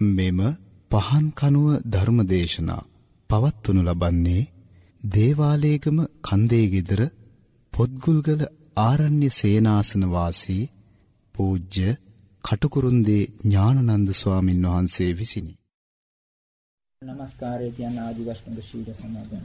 මෙම පහන් කනුව ධර්මදේශනා පවත්වනු ලබන්නේ දේවාලේගම කන්දේ গিදර පොත්ගුල්ගල ආරණ්‍ය සේනාසන වාසී පූජ්‍ය කටුකුරුන්දී ඥානනන්ද ස්වාමින් වහන්සේ විසිනි. নমস্কারය කියන ආදි වස්තුක ශීල සමාදන්.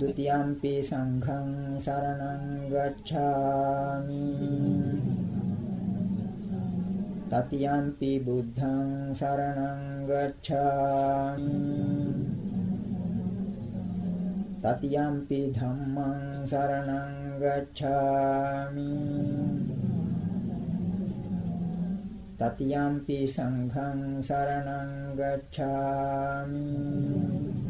द्वितीयम्पि सङ्घं शरणं गच्छामि। ततीयम्पि बुद्धं शरणं गच्छामि। ततीयम्पि धम्मं शरणं गच्छामि। ततीयम्पि सङ्घं शरणं गच्छामि।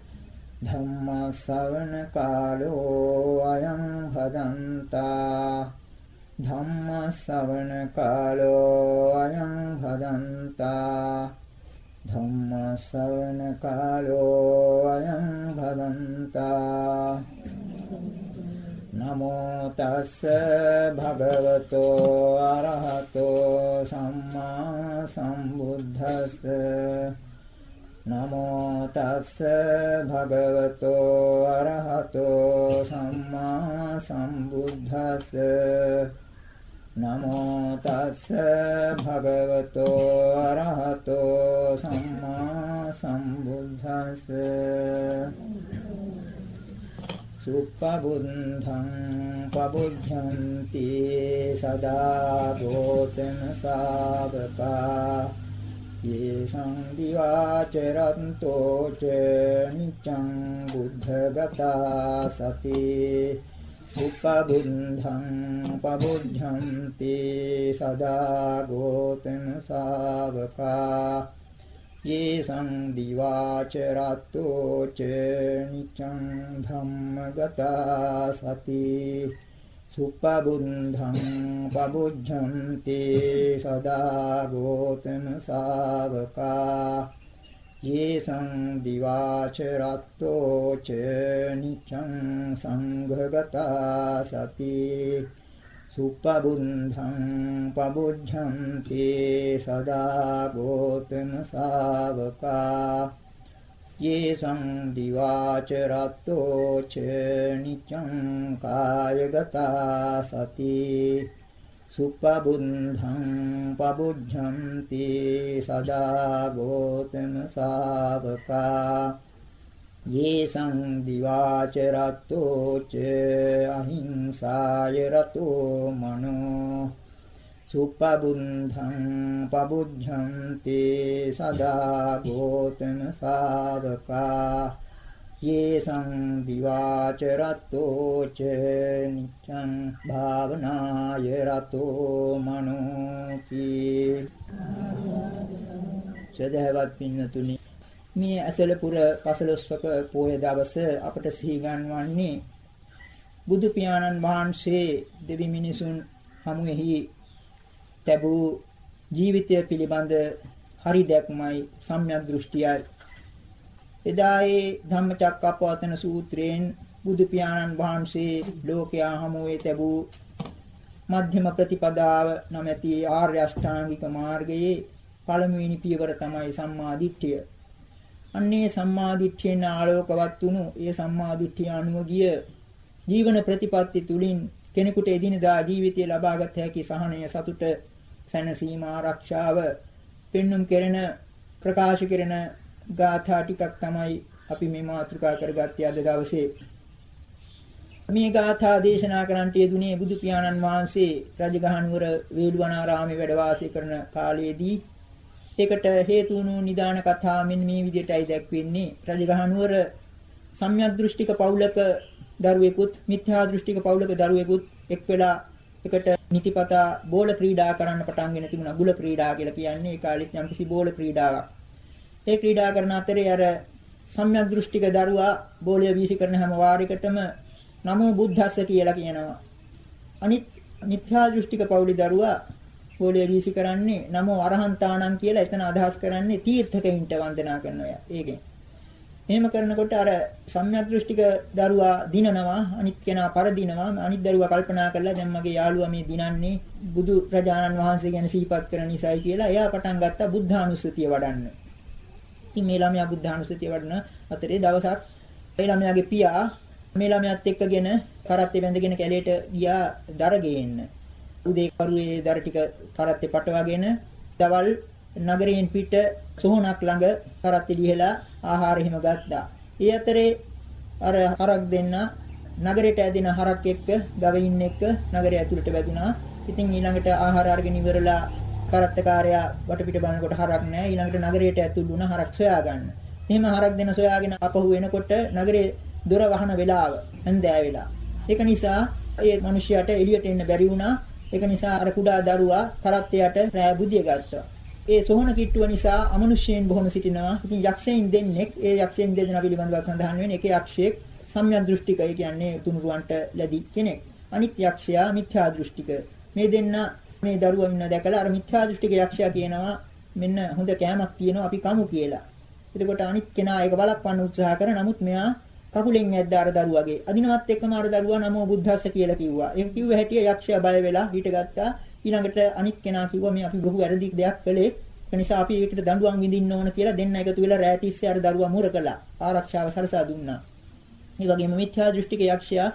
මොඛදං ධම්මස්සවන කාලෝ අයං හදන්තා. ධම්මස්සවන කාලෝ අයං හදන්තා. ධම්මස්සවන කාලෝ අයං හදන්තා. නමෝ තස්ස භගවතෝ අරහතෝ සම්මා සම්බුද්දස්ස. නමෝ තස්ස භගවතෝ අරහතෝ සම්මා සම්බුද්දස්ස නමෝ තස්ස භගවතෝ අරහතෝ සම්මා සම්බුද්දස්ස සුප්පබුද්ධං පබුද්ධಂತಿ සදා ගෝතම සාවකා යේසං දිවාචරන්තෝ ච නිච්ඡං බුද්ධගතා සති උපබුද්ධං පබුද්ධಂತಿ සදා ගෝතම ශාවකා යේසං දිවාචරත්තෝ ච නිච්ඡං ධම්මගතා සති සුප්පබුද්ධං පබුද්ධන්ති සදා ගෝතම ශාවකා යේසං දිවාච රත්තෝ ච නිච්ඡං සංඝගතා සති සුප්පබුද්ධං පබුද්ධන්ති සදා ගෝතම ශාවකා යේසං දිවාච රත්තෝ ච නිච්ඡං කායගතා සති සුප්පබුද්ධං පබුද්ධಂತಿ සදා ගෝතම ශාවකා යේසං දිවාච රත්තෝ ච අහිංසාය රතෝ මනෝ සුප්පබුද්ධං පබුද්ධಂತಿ සදා ගෝතම ශාවකා යේසං දිවාච රත්තෝ ච නිච්ඡං භාවනාය රතෝ මනෝති සදහවත් පින්නතුනි මේ ඇසලපුර පසළොස්වක පෝය දවස අපට සිහි ගන්වන්නේ බුදු පියාණන් වහන්සේ දෙවි මිනිසුන් හමුෙහි ලැබූ ජීවිතය පිළිබඳ හරි දැක්මයි සම්‍යක් දෘෂ්ටියයි එදායේ ධම්මචක්කප්පවත්තන සූත්‍රයෙන් බුදු පියාණන් වහන්සේ ලෝකයා හමුවේ ලැබූ මධ්‍යම ප්‍රතිපදාව නැමැති ආර්ය අෂ්ටාංගික මාර්ගයේ පළමුවෙනි පියවර තමයි සම්මා දිට්ඨිය. අන්නේ සම්මා දිට්ඨියෙන් ආලෝකවත් වුණු ඒ සම්මා දිට්ඨිය අනුව ගිය ජීවන ප්‍රතිපත්ති තුලින් කෙනෙකුට එදිනදා ජීවිතය ලබාගත හැකි සහනය සතුට සැනසීම ආරක්ෂාව පෙන්눔 කෙරෙන ප්‍රකාශ කෙරෙන ගාථා ටිකක් තමයි අපි මේ මාතෘකා කරගත්තේ අද දවසේ. මේ ගාථා දේශනා කරන්නට යෙදුනේ බුදු පියාණන් වහන්සේ රජගහනුවර වේළුවනාරාමේ වැඩ වාසය කරන කාලයේදී ඒකට හේතු වුණු නිදාන කතා මෙන්න මේ විදිහටයි දැක්වෙන්නේ රජගහනුවර සම්‍යක් දෘෂ්ටික පවුලක දරුවෙකුත් මිත්‍යා දෘෂ්ටික පවුලක දරුවෙකුත් එක් වෙලා එකට නිතිපතා බෝල ක්‍රීඩා කරන්න පටන්ගෙන තිබුණා ගුල ක්‍රීඩා කියලා කියන්නේ ඒ කාලෙත් යම්කිසි බෝල ක්‍රීඩාවක්. ඒ ක්‍රීඩා කරන අතරේ අර සම්‍යක් දෘෂ්ටික දරුවා බෝලය වීසි කරන හැම වාරයකටම නමෝ බුද්ධස්ස කියලා කියනවා. අනිත් මිත්‍යා දෘෂ්ටික පවුලේ දරුවා බෝලය වීසි කරන්නේ නමෝ අරහන්තාණන් කියලා එතන අදහස් කරන්නේ තීර්ථකයින්ට වන්දනා කරනවා. ඒකෙන්. එහෙම කරනකොට අර සම්‍යක් දෘෂ්ටික දරුවා දිනනවා අනිත් කෙනා පරදිනවා අනිත් දරුවා කල්පනා කරලා දැන් මගේ යාළුවා මේ දිනන්නේ බුදු ප්‍රජානන් වහන්සේ ගැන සිහිපත් කරන නිසායි කියලා එයා පටන් ගත්තා බුද්ධානුස්සතිය වඩන්න. ඉතින් මේ ළමයා බුද්ධානුස්සතිය වඩන අතරේ දවසක් ඒ ළමයාගේ පියා මේ ළමයාත් එක්කගෙන කරත්තේ බැඳගෙන කැලේට ගියා දර ගේන්න. උදේ කරුවේ දර ටික කරත්තේ පටවගෙන දවල් නගරයෙන් පිට සෝහනක් ළඟ කරත්තේ ලිහලා ආහාර හිම ගත්තා. ඒ අතරේ අර හරක් දෙන්න නගරයට ඇදෙන හරක් එක්ක ගවයින් එක්ක නගරය ඇතුළට වැදුනා. ඉතින් ඊළඟට ආහාර අරගෙන ඉවරලා කරත්තකාරයා වටපිට බලනකොට හරක් නැහැ. ඊළඟට නගරයට ඇතුළු වුණ හරක් සොයාගන්න. එහෙම හරක් දෙන සොයාගෙන අපහු වෙනකොට නගරේ දොර වහන වෙලාව හන්දෑ වෙලා. ඒක නිසා ඒ මිනිහයාට එළියට එන්න බැරි වුණා. ඒක නිසා අර කුඩා දරුවා කරත්තයට රෑ බුදිය ගත්තා. ඒ සෝහන කිට්ටුව නිසා අමනුෂ්‍යයන් බොහොම සිටිනවා. ඉතින් යක්ෂයන් දෙන්නෙක් ඒ යක්ෂයන් දෙදෙනා පිළිබඳව සඳහන් වෙන එක යක්ෂයෙක් සම්‍යක් දෘෂ්ටිකයි කියන්නේ තුනුරුවන්ට ලැබි කෙනෙක්. අනිත් යක්ෂයා මිත්‍යා දෘෂ්ටික. මේ දෙන්න මේ දරුවා ඉන්න දැකලා අර මිත්‍යා දෘෂ්ටික යක්ෂයා කියනවා මෙන්න හොඳ කෑමක් තියෙනවා අපි කමු කියලා. එතකොට අනිත් කෙනා ඒක බලක්වන්න උත්සාහ කර නමුත් මෙයා කකුලෙන් ඇද්ද අර දරුවගේ. අදිනවත් එක්කම අර දරුවා නමෝ බුද්ධස්ස කියලා කිව්වා. ඒක කිව්ව හැටිය යක්ෂයා බය වෙලා හිටගත්තා. ඊළඟට අනිත් කෙනා කිව්වා මේ අපි බොහෝ වැරදි දෙයක් කළේ. ඒ නිසා අපි ඒකට දඬුවම් විඳින්න ඕන කියලා දෙන්න එකතු වෙලා රෑ තිස්සේ අර දරුවා මුර කළා. ආරක්ෂාව සලසා දුන්නා. ඒ වගේම මිත්‍යා දෘෂ්ටික යක්ෂයා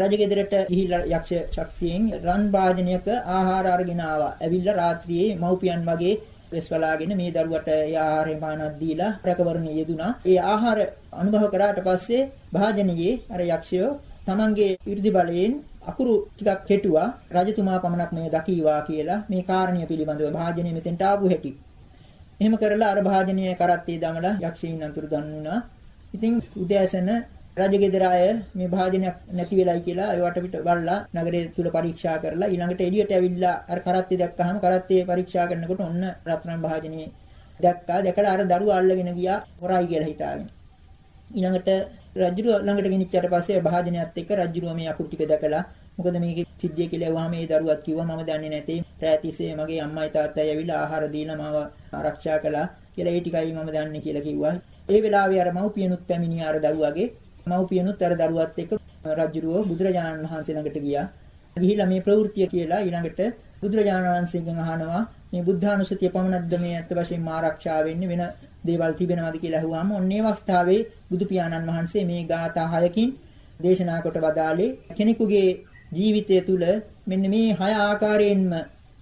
රජගෙදරට ගිහිල්ලා යක්ෂ ශක්තියෙන් රන් භාජනයක ආහාර අරගෙන ආවා. ඇවිල්ලා රාත්‍රියේ මව්පියන් වගේ වෙස්වලාගෙන මේ දරුවට ඒ ආහාරය පානක් දීලා රැකවරණය යෙදුනා. ඒ ආහාර අනුභව කරාට පස්සේ භාජනයේ අර යක්ෂයෝ තමන්ගේ 이르දි බලයෙන් අකුරු ටිකක් කෙටුවා රජතුමා පමණක් මේ දකීවා කියලා මේ කාරණිය පිළිබඳව භාජනය මෙතෙන්ට ආපු හැටි. එහෙම කරලා අර භාජනය කරත්තේ දමලා යක්ෂයින් අතුරු දන්නුණා. ඉතින් උදෑසන රජගෙදර අය මේ භාජනයක් නැති වෙලයි කියලා ඒ වටපිට බලලා නගරය තුල පරීක්ෂා කරලා ඊළඟට එළියට ඇවිල්ලා අර කරත්තේ දැක්කහම කරත්තේ පරීක්ෂා කරනකොට ඔන්න රත්රන් භාජනයේ දැක්කා දැකලා අර දරුවා අල්ලගෙන ගියා හොරයි කියලා හිතාගෙන ඊළඟට රජුව ළඟට ගෙනිච්චාට පස්සේ භාජනයත් එක්ක රජුව මේ අකුරු ටික දැකලා මොකද මේකේ සිද්ධිය කියලා වහම ඒ දරුවත් කිව්වා මම දන්නේ නැtei රැතිසේ මගේ අම්මයි තාත්තයි ඇවිල්ලා ආහාර දීලා මාව ආරක්ෂා කළා කියලා ඒ ටිකයි මම දන්නේ කියලා කිව්වා. ඒ වෙලාවේ අර මව්පියනුත් පැමිණිය අර දරුවාගේ මව්පියනුත් අර දරුවත් එක්ක රජුරුව බුදුරජාණන් වහන්සේ ළඟට ගියා. ගිහිලා මේ ප්‍රවෘත්තිය කියලා ඊළඟට බුදුරජාණන් වහන්සේගෙන් අහනවා මේ බුද්ධානුස්සතිය පමණක්ද මේ ඇත්ත වශයෙන්ම ආරක්ෂා වෙන්නේ වෙන දේවල් තිබෙනවද කියලා අහුවාම ඔන්නේ අවස්ථාවේ බුදු පියාණන් වහන්සේ මේ ගාථා හයකින් දේශනා කොට වදාළේ කෙනෙකුගේ ජීවිතය තුළ මෙන්න මේ හය ආකාරයෙන්ම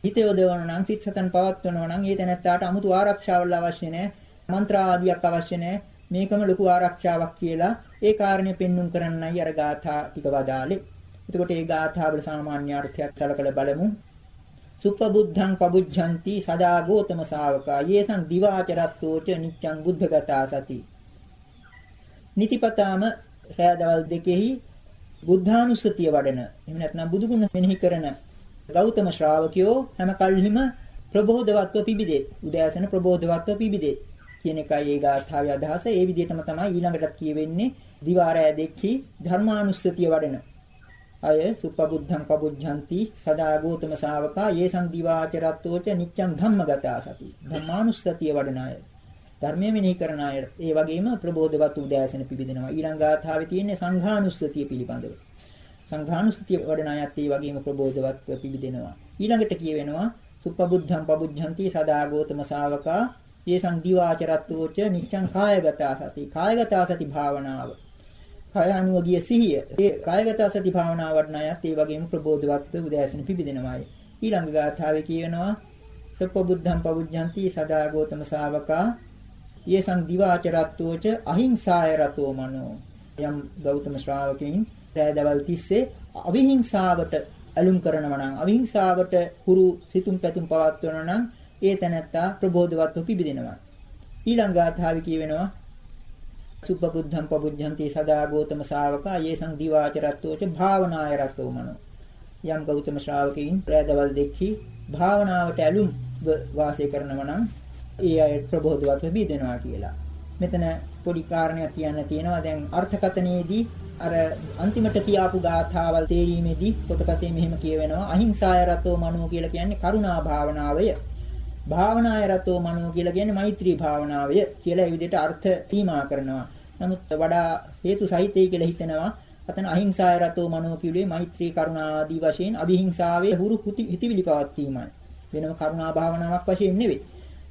හිත යොදවන නම් සිත සතන් පවත්වනවා නම් ඒ තැනැත්තාට අමුතු ආරක්ෂාවල් අවශ්‍ය නැහැ මන්ත්‍ර ආදියක් අවශ්‍ය නැහැ මේකම ලොකු ආරක්ෂාවක් කියලා ඒ කාරණය පෙන්눔 කරන්නයි අර ගාථා ටික වදාලේ. එතකොට ඒ ගාථා වල සාමාන්‍ය අර්ථයක් සැලකලා බලමු. සුප්පබුද්ධං පබුද්ධಂತಿ සදා ගෝතම ශාවකා යේසං දිවාචරත්තෝච නිච්ඡං බුද්ධගතා සති. නිතිපතාම රැදවල් දෙකෙහි බුද්ධානුස්සතිය වඩන එහෙම නැත්නම් බුදුගුණ මෙනෙහි කරන ගෞතම ශ්‍රාවකයෝ හැම කල්හිම ප්‍රබෝධවත්ව පිබිදේ. උදෑසන ප්‍රබෝධවත්ව පිබිදේ. කියන එකයි ඒ ගාථාවේ අදහස. ඒ විදිහටම තමයි ඊළඟටත් කියවෙන්නේ දිවාරය දෙක්හි ධර්මානුස්සතිය වඩන අය සුප්පබුද්ධං පබුද්ධಂತಿ සදා ගෝතම ශාවකා යේසං දිවාචරත්තෝච නිච්ඡං ධම්මගතා සති. ධම්මානුස්සතිය වඩන අය. ධර්මයේ මෙනෙහි කරන අය. ඒ වගේම ප්‍රබෝධවත් උදෑසන පිබිදෙනවා. ඊළඟ ගාථාවේ තියෙන්නේ සංඝානුස්සතිය පිළිබඳව. සංඝානුස්සතිය වඩන අයත් ඒ වගේම ප්‍රබෝධවත් පිබිදෙනවා. ඊළඟට කියවෙනවා සුප්පබුද්ධං පබුද්ධಂತಿ සදා ගෝතම ශාවකා යේසං දිවාචරත්තෝච නිච්ඡං කායගතා සති. කායගතා සති භාවනාව. කය අනුව ගිය සිහිය. ඒ කායගත සති භාවනාව වඩන අයත් ඒ වගේම ප්‍රබෝධවත්ව උදෑසන පිබිදෙනවායි. ඊළඟ ගාථාවේ කියනවා සප්පබුද්ධං පවුජ්ජಂತಿ සදා ගෝතම ශාවකා යේසං දිවාචරත්තෝච අහිංසාය රතෝ මනෝ යම් ගෞතම ශ්‍රාවකයන් රැදවල් තිස්සේ අවිහිංසාවට ඇලුම් කරනවා නම් අවිහිංසාවට හුරු සිතුම් පැතුම් පවත්වනවා නම් ඒ තැනැත්තා ප්‍රබෝධවත්ව පිබිදෙනවා ඊළඟ ගාථාවේ කියවෙනවා සුබ්බබුද්ධං පබුද්ධಂತಿ සදා ගෝතම ශාවකා යේසං දිවාචරත්තෝච භාවනාය රතෝ මනෝ යම් ගෞතම ශ්‍රාවකයින් ප්‍රයදවල් දෙක්හි භාවනාවට ඇලුම් වාසය කරනවා නම් ඒ අය ප්‍රබෝධවත් වෙබිදෙනවා කියලා. මෙතන පොඩි කාරණයක් කියන්න තියෙනවා දැන් අර්ථකතනයේදී අර අන්තිමට කියාපු ගාථාවල් තේරීමේදී පොතපතේ මෙහෙම කියවෙනවා අහිංසාය රතෝ මනෝ කියලා කියන්නේ කරුණා භාවනාවය. භාවනාය රතෝ මනෝ කියලා කියන්නේ මෛත්‍රී භාවනාවය කියලා ඒ විදිහට අර්ථ සීමා කරනවා. නමුත් වඩා හේතු සහිතයි කියලා හිතෙනවා. අතන අහිංසාය රතෝ මනෝ කියුවේ මෛත්‍රී කරුණා ආදී වශයෙන් අභිහිංසාවේ හුරු හිතවිලි පවත්වීමයි. වෙනම කරුණා භාවනාවක් වශයෙන් නෙවෙයි.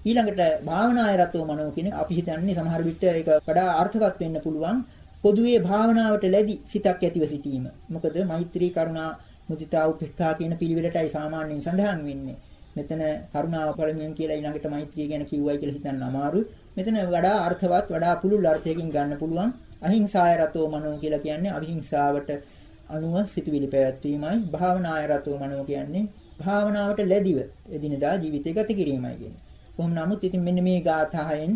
ඊළඟට භාවනාය රතෝ මනෝ කියන අපි හිතන්නේ සමහර විට ඒක වඩා අර්ථවත් වෙන්න පුළුවන්. පොදුවේ භාවනාවට ලැබි සිතක් ඇතිව සිටීම. මොකද මෛත්‍රී කරුණා මුදිතා උපේක්ඛා කියන පිළිවෙලටයි සාමාන්‍යයෙන් සඳහන් වෙන්නේ. මෙතන කරුණාව පළමුවෙන් කියලා ඊළඟට මෛත්‍රිය ගැන කිව්වයි කියලා හිතන්න අමාරුයි. මෙතන වඩා අර්ථවත් වඩා පුළුල් අර්ථයකින් ගන්න පුළුවන්. අහිංසාය රතෝ මනෝ කියලා කියන්නේ අවිහිංසාවට අනුව සිතුවිලි පැවැත්වීමයි. භාවනාය රතෝ මනෝ කියන්නේ භාවනාවට ලැබිව එදිනදා ජීවිතය ගත කිරීමයි කියන්නේ. කොහොම නමුත් ඉතින් මෙන්න මේ ගාථායෙන්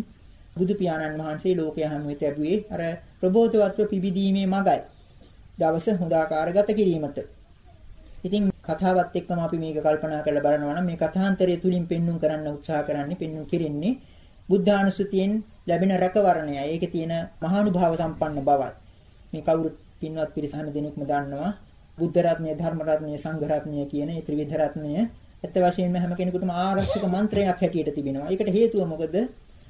බුදු පියාණන් වහන්සේ ලෝකයේ හැමෙත ලැබුවේ අර ප්‍රබෝධවත්ව පිබිදීමේ මගයි. දවස හොඳාකාර ගත කිරීමට. ඉතින් කතාවත් එක්කම අපි මේක කල්පනා කරලා බලනවා නම් මේ කථාන්තරය තුලින් පෙන්눔 කරන්න උත්සාහ කරන්නේ පෙන්눔 කෙරෙන්නේ බුද්ධානුස්සතියෙන් ලැබෙන රැකවරණය. ඒකේ තියෙන මහානුභාව සම්පන්න බවයි. මේ කවුරුත් පින්වත් පිරිස හැම දෙනෙක්ම දන්නවා බුද්ධ රත්නය, ධර්ම රත්නය, සංඝ රත්නය කියන මේ ත්‍රිවිධ රත්නය ඇත්ත වශයෙන්ම හැම කෙනෙකුටම ආරක්ෂක මන්ත්‍රයක් හැටියට තිබෙනවා. ඒකට හේතුව මොකද?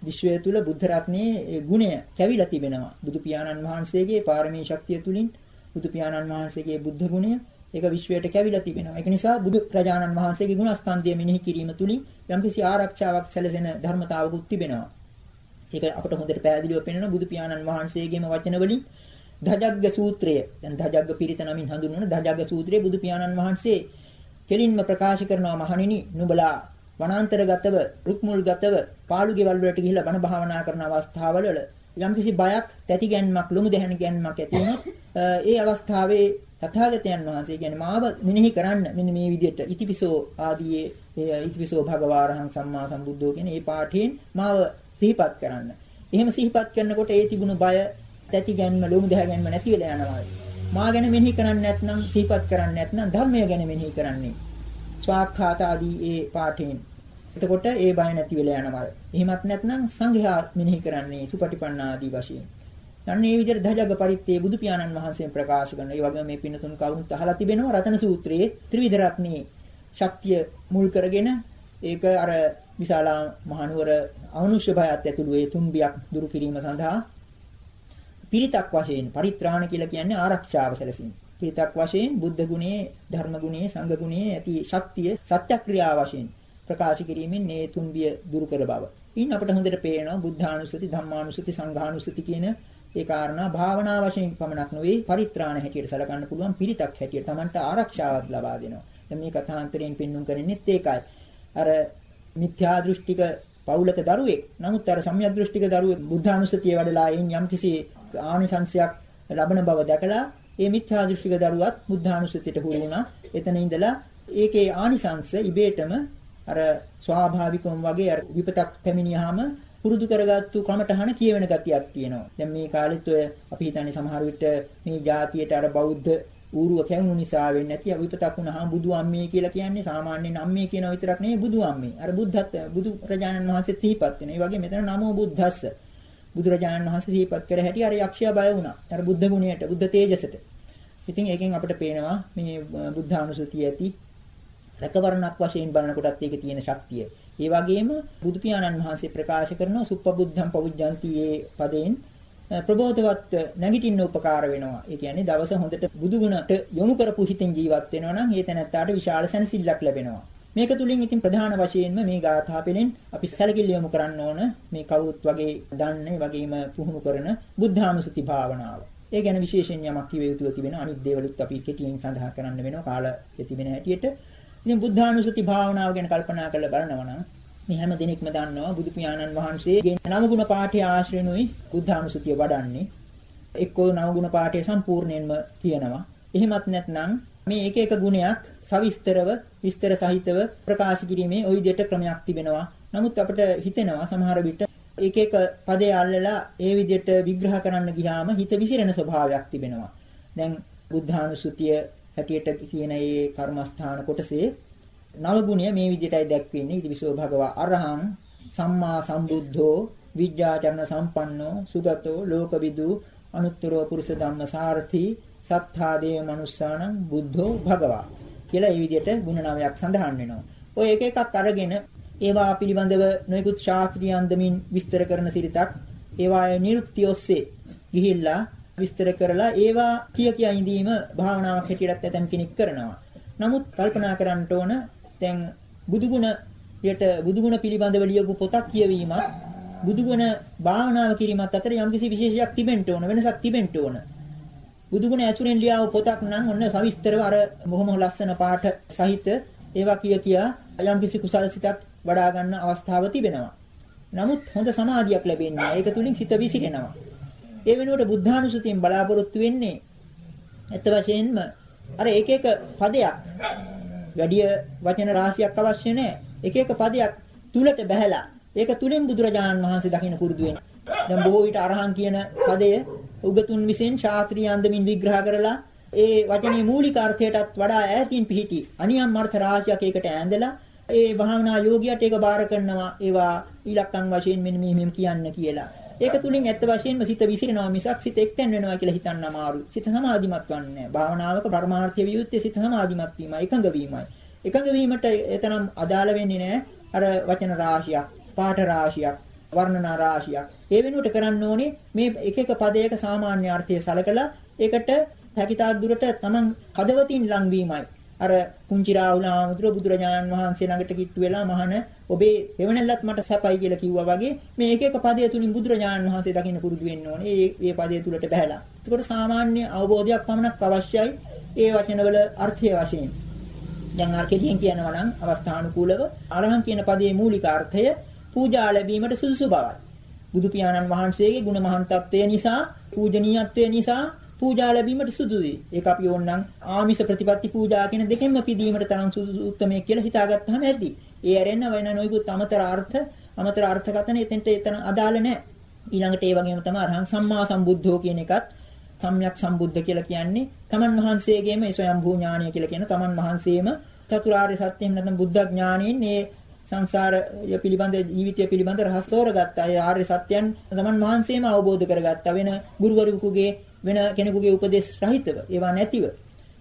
විශ්වය තුල බුද්ධ රත්නයේ ගුණය කැවිලා තිබෙනවා. බුදු පියාණන් වහන්සේගේ පාරමී ශක්තිය තුලින් බුදු පියාණන් වහන්සේගේ බුද්ධ ගුණය ඒක විශ්වයට කැවිලා තිබෙනවා. ඒක නිසා බුදු ප්‍රජානන් වහන්සේගේ ගුණස්කන්ධය මෙනෙහි කිරීම තුලින් යම්කිසි ආරක්ෂාවක් සැලසෙන ධර්මතාවකුත් තිබෙනවා. ඒක අපට හොඳට පැහැදිලිව පෙන්වන බුදු පියාණන් වහන්සේගේම වචන වලින් ධජග්ග සූත්‍රය දැන් ධජග්ග පිරිත නමින් හඳුන්වන ධජග්ග සූත්‍රයේ බුදු පියාණන් වහන්සේ කෙලින්ම ප්‍රකාශ කරනවා මහණෙනි නුඹලා වනාන්තරගතව රුක්මුල්ගතව පාළු ගෙවල් වලට ගිහිල්ලා බණ භාවනා කරන අවස්ථාවල යම්කිසි බයක් තැති ගැන්මක් ලොමු දැහැණ ගැන්මක් ඇති වුණොත් ඒ අවස්ථාවේ තථාගතයන් වහන්සේ කියන්නේ මාව මෙනෙහි කරන්න මෙන්න මේ විදිහට ඉතිපිසෝ ආදී ඒ ඉතිපිසෝ භගවාරහං සම්මා සම්බුද්ධෝ කියන මේ පාඨයෙන් මාව සිහිපත් කරන්න. එහෙම සිහිපත් කරනකොට ඒ තිබුණු බය, තැති ගැන්ම, ලොමු දැහ ගැන්ම නැති වෙලා යනවා. මා ගැන මෙනෙහි කරන්නේ නැත්නම් සිහිපත් කරන්නේ නැත්නම් ධර්මය ගැන මෙනෙහි කරන්නේ. ස්වාක්ඛාත ආදී ඒ පාඨයෙන්. එතකොට ඒ බය නැති වෙලා යනවා. එහෙමත් නැත්නම් සංඝයා මෙනෙහි කරන්නේ සුපටිපන්න ආදී වශයෙන්. යන්නේ මේ විදිහට දහජග පරිත්තේ බුදු පියාණන් වහන්සේ ප්‍රකාශ කරන. ඒ වගේම මේ පින්නතුන් කවුරුත් අහලා තිබෙනවා රතන සූත්‍රයේ ත්‍රිවිධ රත්නේ ශක්තිය මුල් කරගෙන ඒක අර විශාලා මහනුවර අමනුෂ්‍ය භයත් ඇතුළු ඒ තුන්බියක් දුරු කිරීම සඳහා පිරිතක් වශයෙන් පරිත්‍රාණ කියලා කියන්නේ ආරක්ෂාව සැලසීම. පිරිතක් වශයෙන් බුද්ධ ගුණයේ ධර්ම ගුණයේ සංඝ ගුණයේ ඇති ශක්තිය සත්‍යක්‍රියා වශයෙන් ප්‍රකාශ කිරීමෙන් මේ තුන්බිය දුරු කර බව. ඉන් අපට හොඳට පේනවා බුද්ධානුස්සති ධම්මානුස්සති සංඝානුස්සති කියන ඒ කාරණා භාවනා වශයෙන් පමණක් නෙවෙයි පරිත්‍රාණ හැටියට සලකන්න පුළුවන් පිරිතක් හැටියට Tamanට ආරක්ෂාවක් ලබා දෙනවා. දැන් මේ කථාන්තරයෙන් පෙන්눔 කරන්නේත් ඒකයි. අර මිත්‍යා දෘෂ්ටික පෞලක දරුවෙක්. නමුත් අර සම්‍යක් දෘෂ්ටික දරුවෙක් බුද්ධානුස්සතිය වඩලා එයින් යම්කිසි ආනිසංශයක් ලබන බව දැකලා ඒ මිත්‍යා දෘෂ්ටික දරුවත් බුද්ධානුස්සතියට හුරු වුණා. එතන ඉඳලා ඒකේ ආනිසංශ ඉබේටම අර ස්වාභාවිකවම වගේ අර විපතක් පැමිණියාම පුරුදු කරගත්තු කමටහන කියවෙන ගතියක් තියෙනවා. දැන් මේ කාලෙත් ඔය අපි හිතන්නේ සමහර විට මේ જાතියට අර බෞද්ධ ඌරුව කැවුණු නිසා වෙන්නේ නැති විපතක් වුණාම බුදු අම්මේ කියලා කියන්නේ සාමාන්‍යයෙන් අම්මේ කියන විතරක් නෙවෙයි බුදු අම්මේ. අර බුද්ධත් බුදු රජාණන් වහන්සේ සිහිපත් වෙන. ඒ වගේ මෙතන නමෝ බුද්දස්ස. බුදුරජාණන් වහන්සේ සිහිපත් කර හැටි අර යක්ෂයා බය වුණා. අර බුද්ධ ගුණයට, බුද්ධ තේජසට. ඉතින් ඒකෙන් අපිට පේනවා මේ බුද්ධානුසතිය ඇති රැකවරණක් වශයෙන් බලනකොටත් ඒකේ තියෙන ශක්තිය. ඒ වගේම බුදු පියාණන් වහන්සේ ප්‍රකාශ කරන සුප්පබුද්ධම් පවුජ්ජන්ති ඒ පදයෙන් ප්‍රබෝධවත් නැගිටින්න උපකාර වෙනවා. ඒ කියන්නේ දවස හොඳට බුදු ගුණට යොමු කරපු හිතින් ජීවත් වෙනවා නම් ඒ තැනත්තාට විශාල සැනසෙල්ලක් ලැබෙනවා. මේක තුලින් ඉතින් ප්‍රධාන වශයෙන්ම මේ ගාථා පෙළෙන් අපි සැලකිලි යොමු කරන්න ඕන මේ කවුරුත් වගේ දන්නේ වගේම පුහුණු කරන බුද්ධානුසති භාවනාව. ඒ ගැන විශේෂයෙන් යමක් කිව යුතුව තිබෙන අනිත් දේවලුත් අපි කෙටියෙන් සඳහන් කරන්න වෙනවා කාල තිබෙන හැටියට. ඉතින් බුද්ධානුසති භාවනාව ගැන කල්පනා කරලා බලනවා නම් මේ හැම දිනෙකම දන්නවා බුදු පියාණන් වහන්සේගේ නවගුණ පාඨය ආශ්‍රයනුයි බුද්ධානුසතිය වඩන්නේ. එක්කෝ නවගුණ පාඨය සම්පූර්ණයෙන්ම කියනවා. එහෙමත් නැත්නම් මේ එක එක ගුණයක් සවිස්තරව විස්තර සහිතව ප්‍රකාශ කිරීමේ ওই විදිහට ක්‍රමයක් තිබෙනවා. නමුත් අපිට හිතෙනවා සමහර විට එක එක පදේ අල්ලලා ඒ විදිහට විග්‍රහ කරන්න ගියාම හිත විසිරෙන ස්වභාවයක් තිබෙනවා. දැන් බුද්ධානුසුතිය හැටියට කියන මේ කර්මස්ථාන කොටසේ නව ගුණය මේ විදිහටයි දැක්වෙන්නේ. ඉදිවිසෝ භගවා අරහං සම්මා සම්බුද්ධෝ විද්‍යාචරණ සම්පන්නෝ සුගතෝ ලෝකවිදු අනුත්තරෝ පුරුෂ ධම්ම සාරථි සත්තා දේව මනුස්සාණං බුද්ධෝ භගවා කියලා මේ විදිහට ගුණ නවයක් සඳහන් වෙනවා. ඔය එක එකක් අරගෙන ඒවා පිළිබඳව නොයෙකුත් ශාස්ත්‍රීය අන්දමින් විස්තර කරන සිරිතක් ඒවායේ නිරුක්තිය ඔස්සේ ගිහිල්ලා විස්තර කරලා ඒවා කිය කියා ඉඳීම භාවනාවක් හැටියටත් ඇතම් කෙනෙක් කරනවා. නමුත් කල්පනා කරන්න ඕන දැන් බුදුගුණයට බුදුගුණ පිළිබඳව ලියපු පොතක් කියවීමත් බුදුගුණ භාවනාව කිරීමත් අතර යම්කිසි විශේෂයක් තිබෙන්න ඕන වෙනසක් තිබෙන්න ඕන. බුදුගුණ ඇසුරෙන් ලියාව පොතක් නම් ඔන්න සවිස්තරව අර බොහොම ලස්සන පාඨ සහිත ඒවා කිය කියා යම්කිසි කුසල් සිතක් වඩා ගන්න අවස්ථාව තිබෙනවා. නමුත් හොඳ සමාධියක් ලැබෙන්නේ ඒක තුලින් සිත විසිරෙනවා. ඒ වෙනුවට බුද්ධානුසතියෙන් බලාපොරොත්තු වෙන්නේ ඇත්ත වශයෙන්ම අර එක එක පදයක් වැඩි වචන රාශියක් අවශ්‍ය නැහැ. එක එක පදයක් තුලට බහැලා ඒක තුලින් බුදුරජාණන් වහන්සේ දකින්න පුරුදු වෙනවා. දැන් බොහෝ විට අරහන් කියන පදය උගතුන් විසින් ශාස්ත්‍රීය අන්දමින් විග්‍රහ කරලා ඒ වචනේ මූලික අර්ථයටත් වඩා ඈතින් පිහිටි අනියම් අර්ථ රාශියක් ඒකට ඈඳලා ඒ භාවනා යෝගියට ඒක බාර කරනවා ඒවා ඉලක්කම් වශයෙන් මෙන්න මෙහෙම කියන්න කියලා. ඒක තුලින් ඇත්ත වශයෙන්ම සිත විසිරෙනවා මිසක් සිත එක්තැන් වෙනවා කියලා හිතන්න අමාරුයි. සිත සමාධිමත් වන්නේ නැහැ. භාවනාවක පරමාර්ථය වියුත්තේ සිත සමාධිමත් වීමයි, එකඟ වීමයි. එකඟ වීමට එතරම් අදාළ වෙන්නේ නැහැ අර වචන රාශියක්, පාඨ රාශියක්, වර්ණනා රාශියක්. ඒ වෙනුවට කරන්න ඕනේ මේ එක එක පදයක සාමාන්‍ය අර්ථය සලකලා ඒකට හැකිතාක් දුරට Taman කදවතින් ලංවීමයි. අර කුංචි රාහුල ආමතුරු බුදුරජාණන් වහන්සේ ළඟට කිට්ටු වෙලා මහාන ඔබේ එවනල්ලත් මට සැපයි කියලා කිව්වා වගේ මේ එක එක පදයේ තුලින් බුදුරජාණන් වහන්සේ දකින්න පුරුදු වෙන්න ඕනේ. ඒ මේ පදයේ තුලට බහැලා. එතකොට සාමාන්‍ය අවබෝධයක් පමණක් අවශ්‍යයි. ඒ වචනවල අර්ථය වශයෙන්. දැන් අර්ථයෙන් කියනවා නම් අවස්ථානුකූලව අරහන් කියන පදයේ මූලික අර්ථය පූජා ලැබීමට සුදුසු බවයි. බුදු පියාණන් වහන්සේගේ ගුණ මහාන්තත්වය නිසා, පූජනීයත්වය නිසා පූජා ලැබීමට සුදුසුයි. ඒක අපි ඕනනම් ආමිෂ ප්‍රතිපත්ති පූජා කියන දෙකෙන්ම පිදීමට තරම් සුදුසු උත්මය කියලා හිතාගත්තාම ඇති. ඒ ඇරෙන්න වෙන නොයිකුත් අමතර අර්ථ, අමතර අර්ථකතන එතෙන්ට එතන අදාළ නැහැ. ඊළඟට ඒ වගේම තමයි අරහං සම්මා සම්බුද්ධෝ කියන එකත් සම්්‍යක් සම්බුද්ධ කියලා කියන්නේ තමන් වහන්සේගේම ඒ ස්වයම්භූ ඥානය කියලා කියන තමන් වහන්සේම චතුරාර්ය සත්‍යයෙන් නැත්නම් බුද්ධ ඥාණයෙන් මේ සංසාරය පිළිබඳ ජීවිතය පිළිබඳ රහස් තෝරගත්තා. ඒ ආර්ය සත්‍යයන් තමන් වහන්සේම අවබෝධ කරගත්තා. වෙන ගුරුවරයෙකුගේ වෙන කෙනෙකුගේ උපදෙස් රහිතව ඒවා නැතිව.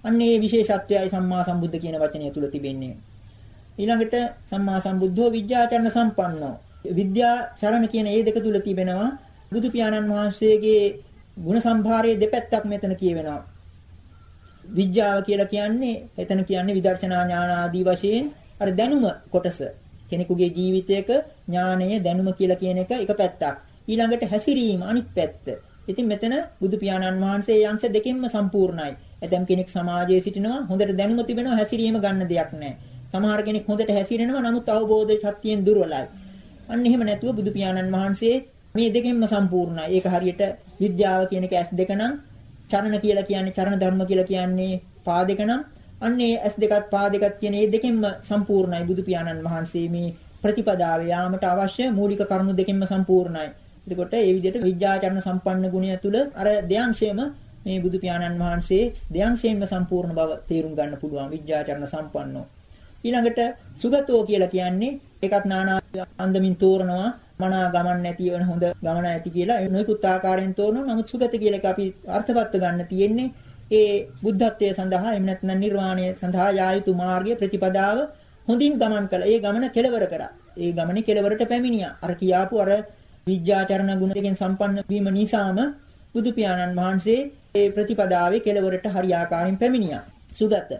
අන්න ඒ විශේෂත්වයයි සම්මා සම්බුද්ධ කියන වචනය තුල තිබෙන්නේ. ඊළඟට සම්මා සම්බුද්ධෝ විද්‍යාචරණ සම්පන්නෝ. විද්‍යා චරණ කියන මේ දෙක තුල තිබෙනවා බුදු පියාණන් වහන්සේගේ ගුණ සම්භාරයේ දෙපැත්තක් මෙතන කියවෙනවා. විද්‍යාව කියලා කියන්නේ එතන කියන්නේ විදර්ශනා ඥාන ආදී වශයෙන් අර දැනුම කොටස. කෙනෙකුගේ ජීවිතයක ඥානය දැනුම කියලා කියන එක එක පැත්තක්. ඊළඟට හැසිරීම අනිත් පැත්ත. ඉතින් මෙතන බුදු පියාණන් වහන්සේ ඒ අංශ දෙකෙන්ම සම්පූර්ණයි. ඇතම් කෙනෙක් සමාජයේ සිටිනවා හොඳට දැනුම තිබෙනවා හැසිරීම ගන්න දෙයක් නැහැ. සමහර කෙනෙක් හොඳට හැසිරෙනවා නමුත් අවබෝධ ශක්තියෙන් දුර්වලයි. අන්න එහෙම නැතුව බුදු පියාණන් වහන්සේ මේ දෙකෙන්ම සම්පූර්ණයි. ඒක හරියට විද්‍යාව කියන එක S2 නම් චරණ කියලා කියන්නේ චරණ ධර්ම කියලා කියන්නේ පා දෙක නම් අන්නේ S දෙකත් පා දෙකත් කියන මේ දෙකෙන්ම සම්පූර්ණයි බුදු පියාණන් වහන්සේ මේ ප්‍රතිපදාවේ යාමට අවශ්‍ය මූලික කරුණු දෙකෙන්ම සම්පූර්ණයි. එතකොට මේ විදිහට විද්‍යාචරණ සම්පන්න ගුණය තුල අර දෙයංශයම මේ බුදු පියාණන් වහන්සේ දෙයංශයෙන්ම සම්පූර්ණ බව තේරුම් ගන්න පුළුවන් විද්‍යාචරණ සම්පන්නෝ. ඊළඟට සුගතෝ කියලා කියන්නේ ඒකත් නානා අන්දමින් තෝරනවා මනා ගමන් නැති වෙන හොඳ ගමන ඇති කියලා නොයෙකුත් ආකාරයෙන් තෝරනවා. නමුත් සුගත කියලා එක අපි අර්ථවත් ගන්න තියෙන්නේ ඒ බුද්ධත්වයේ සඳහා එහෙම නැත්නම් නිර්වාණය සඳහා යා යුතු මාර්ගයේ ප්‍රතිපදාව හොඳින් ගමන් කළා. ඒ ගමන කෙලවර කරා. ඒ ගමනේ කෙලවරට පැමිණියා. අර කියාපු අර විද්‍යාචරණ ගුණ දෙකෙන් සම්පන්න වීම නිසාම බුදු පියාණන් වහන්සේ ඒ ප්‍රතිපදාවේ කෙලවරට හරියාකාරයෙන් පැමිණියා. සුගත.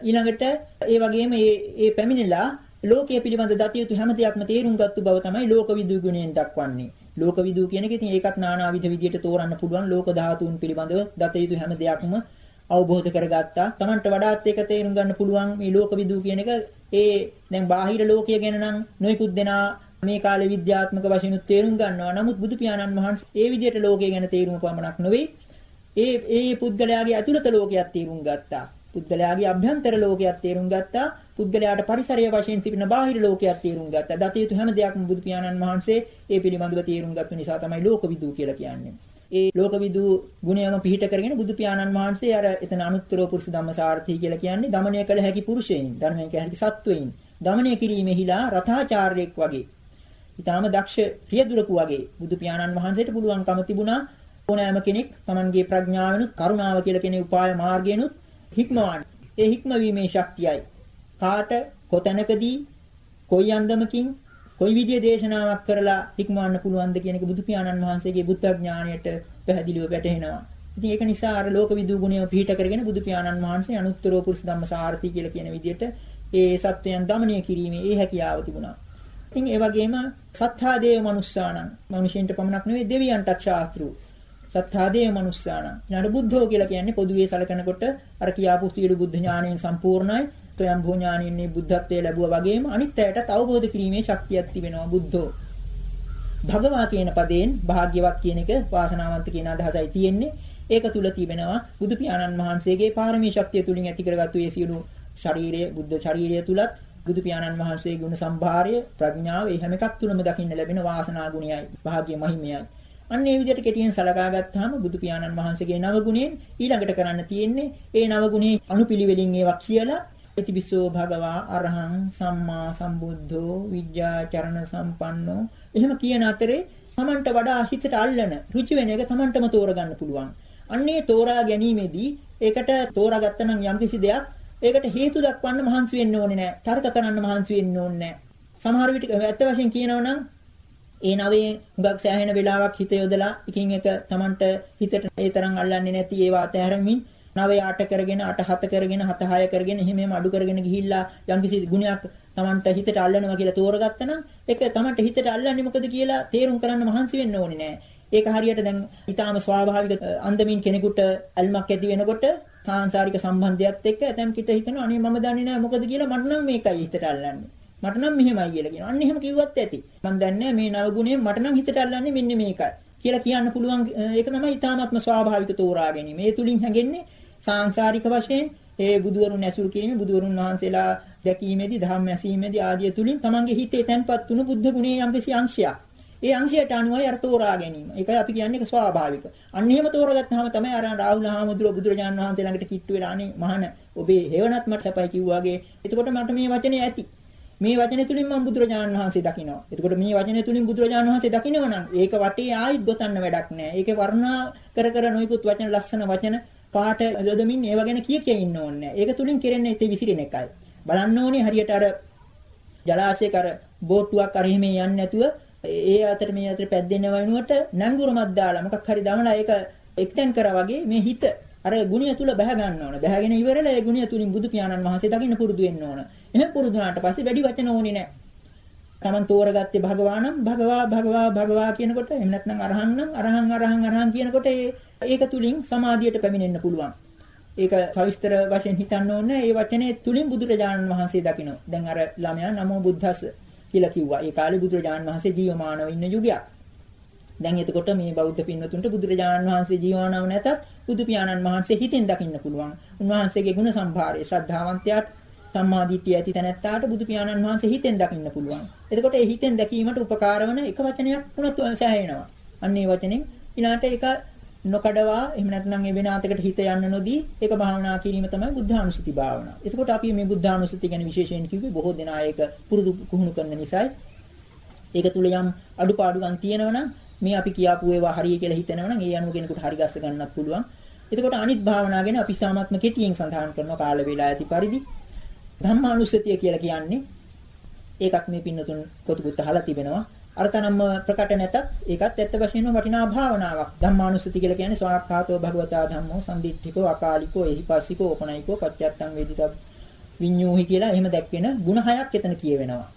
ඊළඟට ඒ වගේම මේ මේ පැමිණිලා ලෝකයේ පිළිබඳ දතිය යුතු හැම දෙයක්ම තේරුම් ගත්තු බව තමයි ලෝකවිදු ගුණයෙන් දක්වන්නේ. ලෝකවිදු කියන එක ඉතින් ඒකත් නානාවිධ විදියට තෝරන්න පුළුවන් ලෝක ධාතුන් පිළිබඳව දත යුතු හැම දෙයක්ම අවබෝධ කරගත්තා. Tamanට වඩාත් ඒක තේරුම් ගන්න පුළුවන් මේ ලෝකවිදු කියන එක ඒ දැන් බාහිර ලෝකය ගැන නම් නොයෙකුත් දෙනා මේ කාලේ විද්‍යාත්මක වශයෙන් තේරුම් ගන්නවා. නමුත් බුදු පියාණන් වහන්සේ ඒ විදියට ලෝකය ගැන තේරුම පමණක් නෙවෙයි ඒ ඒ පුද්ගලයාගේ අතුලත ලෝකයක් තේරුම් ගත්තා. පුද්ගලයාගේ අභ්‍යන්තර ලෝකයක් තේරුම් ගත්තා. පුද්ගලයාට පරිසරය වශයෙන් තිබෙන බාහිර ලෝකයක් තේරුම් ගත්තා. දත යුතු හැම දෙයක්ම බුදු පියාණන් වහන්සේ ඒ පිළිබඳව තේරුම් ගත්ත නිසා තමයි ලෝකවිදු කියලා කියන්නේ. ඒ ලෝකවිදු ගුණයම පිහිට කරගෙන බුදු පියාණන් වහන්සේ අර එතන අනුත්තරෝ පුරුෂ ධම්මසාරථී කියලා කියන්නේ දමණය කළ හැකි පුරුෂයන්, ධර්මයෙන් කළ හැකි සත්වයින්. දමණය කිරීමෙහිලා රථාචාර්යෙක් වගේ. ඊටාම දක්ෂ ප්‍රියදුරකු වගේ බුදු පියාණන් වහන්සේට පුළුවන්කම තිබුණා ඕනෑම කෙනෙක් Tamanගේ ප්‍රඥාවෙනුත් කරුණාව කියලා කියන උපාය මාර්ගයෙනුත් හික්මවන්න. ඒ හික්මවීමේ ශක්තියයි. කාට කොතැනකදී කොයි අන්දමකින් කොයි විදිය දේශනාවක් කරලා හික්මවන්න පුළුවන්ද කියන එක බුදු පියාණන් වහන්සේගේ බුද්ධඥාණයට පැහැදිලිව වැටහෙනවා. ඉතින් ඒක නිසා අර ලෝකවිදූ ගුණය පිහිට කරගෙන බුදු පියාණන් වහන්සේ අනුත්තරෝ පුරුෂ ධම්ම සාර්ථී කියලා කියන විදියට ඒ සත්වයන් দমনය කිරීමේ ඒ හැකියාව තිබුණා. ඉතින් ඒ වගේම සත්තා දේව මනුස්සාණන් මිනිසෙන්ට පමණක් නෙවෙයි දෙවියන්ටත් ශාස්ත්‍රූ සත්තා දේව මනුස්සාණන්. ඊළඟ බුද්ධෝ කියලා කියන්නේ පොදුවේ සලකනකොට අර කියාපු සියලු බුද්ධ ඥානයෙන් සම්පූර්ණයි. ස්වයම්භූ ඥානින්නේ බුද්ධත්වයේ ලැබුවා වගේම අනිත් අයටත් අවබෝධ කිරීමේ ශක්තියක් තිබෙනවා බුද්ධෝ. භගවා කියන පදයෙන් භාග්‍යවත් කියන එක වාසනාවන්ත කියන අදහසයි තියෙන්නේ. ඒක තුල තිබෙනවා බුදු පියාණන් වහන්සේගේ පාරමී ශක්තිය තුලින් ඇති කරගත්තු ඒ සියලු ශරීරය බුද්ධ ශරීරය තුලත් බුදු පියාණන් වහන්සේගේ ගුණ සම්භාරය ප්‍රඥාව ඒ හැම එකක් තුලම දකින්න ලැබෙන වාසනා ගුණයයි භාග්‍ය මහිමයයි. අන්න ඒ විදිහට කෙටියෙන් සලකා ගත්තාම බුදු පියාණන් වහන්සේගේ නව ගුණයෙන් ඊළඟට කරන්න තියෙන්නේ ඒ නව ගුණේ අනුපිළිවෙලින් ඒවා කියලා ඉතිවිසෝ භගවා අරහං සම්මා සම්බුද්ධෝ විද්‍යාචරණ සම්පන්නෝ එහෙම කියන අතරේ තමන්ට වඩා හිතට අල්ලන රුචි වෙන එක තමන්ටම තෝරගන්න පුළුවන්. අන්නේ තෝරා ගැනීමේදී ඒකට තෝරාගත්ත නම් යම්කිසි දෙයක් ඒකට හේතු දක්වන්න මහන්සි වෙන්න ඕනේ නැහැ. තර්ක කරන්න මහන්සි වෙන්න ඕනේ නැහැ. සමහර විට ඇත්ත වශයෙන් කියනවා නම් ඒ නවයේ හුඟක් සෑහෙන වෙලාවක් හිත යොදලා එකින් එක තමන්ට හිතට ඒ තරම් අල්ලන්නේ නැති ඒවා අතහැරමින් 9 8 කරගෙන 8 7 කරගෙන 7 6 කරගෙන එහෙම එහෙම අඩු කරගෙන ගිහිල්ලා යම්කිසි ගුණයක් Tamanට හිතට අල්ලනවා කියලා තෝරගත්තා නම් ඒක Tamanට හිතට අල්ලන්නේ මොකද කියලා තේරුම් කරන්න මහන්සි වෙන්න ඕනේ නෑ. ඒක හරියට දැන් ඊටාම ස්වාභාවික අන්දමින් කෙනෙකුට අල්මක් ඇති වෙනකොට සාංශාරික සම්බන්ධයත් එක්ක ඇතම් කිට හිතනවා අනේ මම දන්නේ නැහැ මොකද කියලා මට නම් මේකයි හිතට අල්ලන්නේ. මට නම් මෙහෙමයි කියලා කියනවා. අන්න එහෙම කිව්වත් ඇති. මම දන්නේ මේ නව ගුණය මට නම් හිතට අල්ලන්නේ මෙන්න මේකයි. කියලා කියන්න පුළුවන් ඒක තමයි ඊටාත්ම ස්වාභාවික තෝරා ගැනීම. ඒ තුලින් හැඟෙන්නේ සාංශාරික වශයෙන් ඒ බුදුවරුන් ඇසුරු කිරීමේ බුදුවරුන් වහන්සේලා දැකීමේදී ධම්ම ඇසීමේදී ආදිය තුලින් තමන්ගේ හිතේ තැන්පත් වුණු බුද්ධ ගුණයේ යම්කිසි අංශයක්. ඒ අංශයට අනුවයි අර තෝරා ගැනීම. ඒකයි අපි කියන්නේ ඒක ස්වාභාවික. අන්න එහෙම තෝරගත්තාම තමයි අර රාහුල හාමුදුරුවෝ බුදුරජාණන් වහන්සේ ළඟට කිට්ටු වෙලා අනේ මහාන ඔබේ හේවණත් මට සපයි කිව්වාගේ. එතකොට මට මේ වචනේ ඇති. මේ වචනේ තුලින් මම බුදුරජාණන් වහන්සේ දකිනවා. එතකොට මේ වචනේ තුලින් බුදුරජාණන් වහන්සේ දකිනවා නම් ඒක වටේ ආයිත් ගොතන්න වැඩක් නැහැ. ඒකේ වර්ණා කර කර නොයිකුත් වචන ලස්සන වචන පාට යොදමින් ඒව ගැන කිය කිය ඉන්න ඕනේ. ඒක තුලින් කෙරෙන්නේ ඉතින් විසිරෙන එකයි. බලන්න ඕනේ හරියට අර ජලාශයක අර බෝට්ටුවක් අර එහෙම යන්නේ නැතුව ඒ අතර මේ අතර පැද්දෙන වෙනුවට නංගුරමක් දාලා මොකක් හරි දාමලා ඒක එක්තෙන් කරා වගේ මේ හිත අර ගුණය තුල බහ ගන්න ඕන. බහගෙන ඉවරලා ඒ ගුණය තුලින් බුදු පියාණන් වහන්සේ දකින්න පුරුදු වෙන්න ඕන. එහෙම පුරුදු වුණාට පස්සේ වැඩි වචන ඕනේ නැහැ. Taman තෝරගත්තේ භගවානම් භගවා භගවා භගවා කියනකොට එහෙම නැත්නම් අරහං නම් අරහං අරහං අරහං කියනකොට ඒක තුලින් සමාධියට පැමිණෙන්න පුළුවන්. ඒක සවිස්තර වශයෙන් හිතන්න ඕනේ. ඒ වචනේ තුලින් බුදුරජාණන් වහන්සේ දකින්න. දැන් අර ළමයා නමෝ බුද්දස්ස කියලා කිව්වා. ඒ කාලේ බුදුරජාණන් වහන්සේ ජීවමානව ඉන්න යුගයක්. දැන් එතකොට මේ බෞද්ධ පින්වතුන්ට බුදුරජාණන් වහන්සේ ජීවමානව නැතත් බුදු පියාණන් වහන්සේ හිතෙන් දකින්න පුළුවන්. උන්වහන්සේගේ ගුණ සම්භාරය ශ්‍රද්ධාවන්තයාට සම්මාදිට්ඨිය ඇති තැනැත්තාට බුදු පියාණන් වහන්සේ හිතෙන් දකින්න පුළුවන්. එතකොට ඒ හිතෙන් දැකීමට උපකාර වන එක වචනයක් වුණත් සෑහෙනවා. අන්න ඒ වචනෙන් ඊළාට ඒක නොකඩවා එහෙම නැත්නම් ඒ වෙනාතකට හිත යන්න නොදී ඒක භාවනා කිරීම තමයි බුද්ධානුස්සති භාවනාව. එතකොට අපි මේ බුද්ධානුස්සති ගැන විශේෂයෙන් කිව්වේ බොහෝ දෙනා ඒක පුරුදු පුහුණු කරන නිසායි. ඒක තුල යම් අඩුපාඩුකම් තියෙනවනම් මේ අපි කියාපු ඒවා හරිය කියලා හිතනවනම් ඒ අනුව කෙනෙකුට හරි ගස්ස ගන්නත් පුළුවන්. එතකොට අනිත් භාවනා ගැන අපි සාමාත්ම කෙටියෙන් සඳහන් කරන කාල වේලා ඇති පරිදි ධම්මානුස්සතිය කියලා කියන්නේ ඒකත් මේ පින්නතුන් පොතු පුත් අහලා තිබෙනවා. අරතනම්ම ප්‍රකට නැතත් ඒකත් ඇත්ත වශයෙන්ම වටිනා භාවනාවක්. ධම්මානුස්සති කියලා කියන්නේ ස්වාක්ඛාතෝ භගවතා ධම්මෝ සම්දිට්ඨිකෝ අකාලිකෝ එහිපස්සිකෝ ඕපනයිකෝ පච්චත්තං වේදිතබ් විඤ්ඤූහි කියලා එහෙම දැක්වෙන ಗುಣ හයක් එතන කියවෙනවා.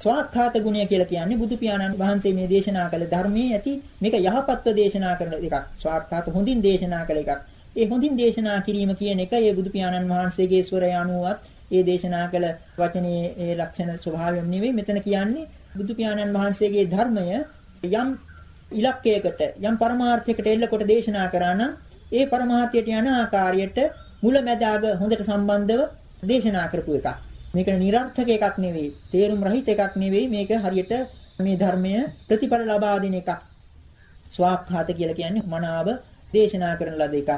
ස්වාක්ඛාත ගුණය කියලා කියන්නේ බුදු පියාණන් වහන්සේ මේ දේශනා කළ ධර්මයේ ඇති මේක යහපත්ව දේශනා කරන එකක්. ස්වාක්ඛාත හොඳින් දේශනා කළ එකක්. ඒ හොඳින් දේශනා කිරීම කියන එක ඒ බුදු පියාණන් වහන්සේගේ ස්වරය අනුවත් ඒ දේශනා කළ වචනේ ඒ ලක්ෂණ ස්වභාවයෙන් නෙවෙයි මෙතන කියන්නේ බුදු පියාණන් වහන්සේගේ ධර්මය යම් ඉලක්කයකට යම් පරමාර්ථයකට එල්ලකොට දේශනා කරා නම් ඒ පරමාර්ථයට යන ආකාරයට මුලැමැදාග හොඳට සම්බන්ධව දේශනා කරපු එකක්. මේක නිර්ර්ථක එකක් නෙවෙයි. තේරුම් රහිත එකක් නෙවෙයි. මේක හරියට මේ ධර්මය ප්‍රතිඵල ලබා දෙන එකක්. ස්වාක්ඛාත කියලා කියන්නේ මනාව දේශනා කරන ලද එකක්.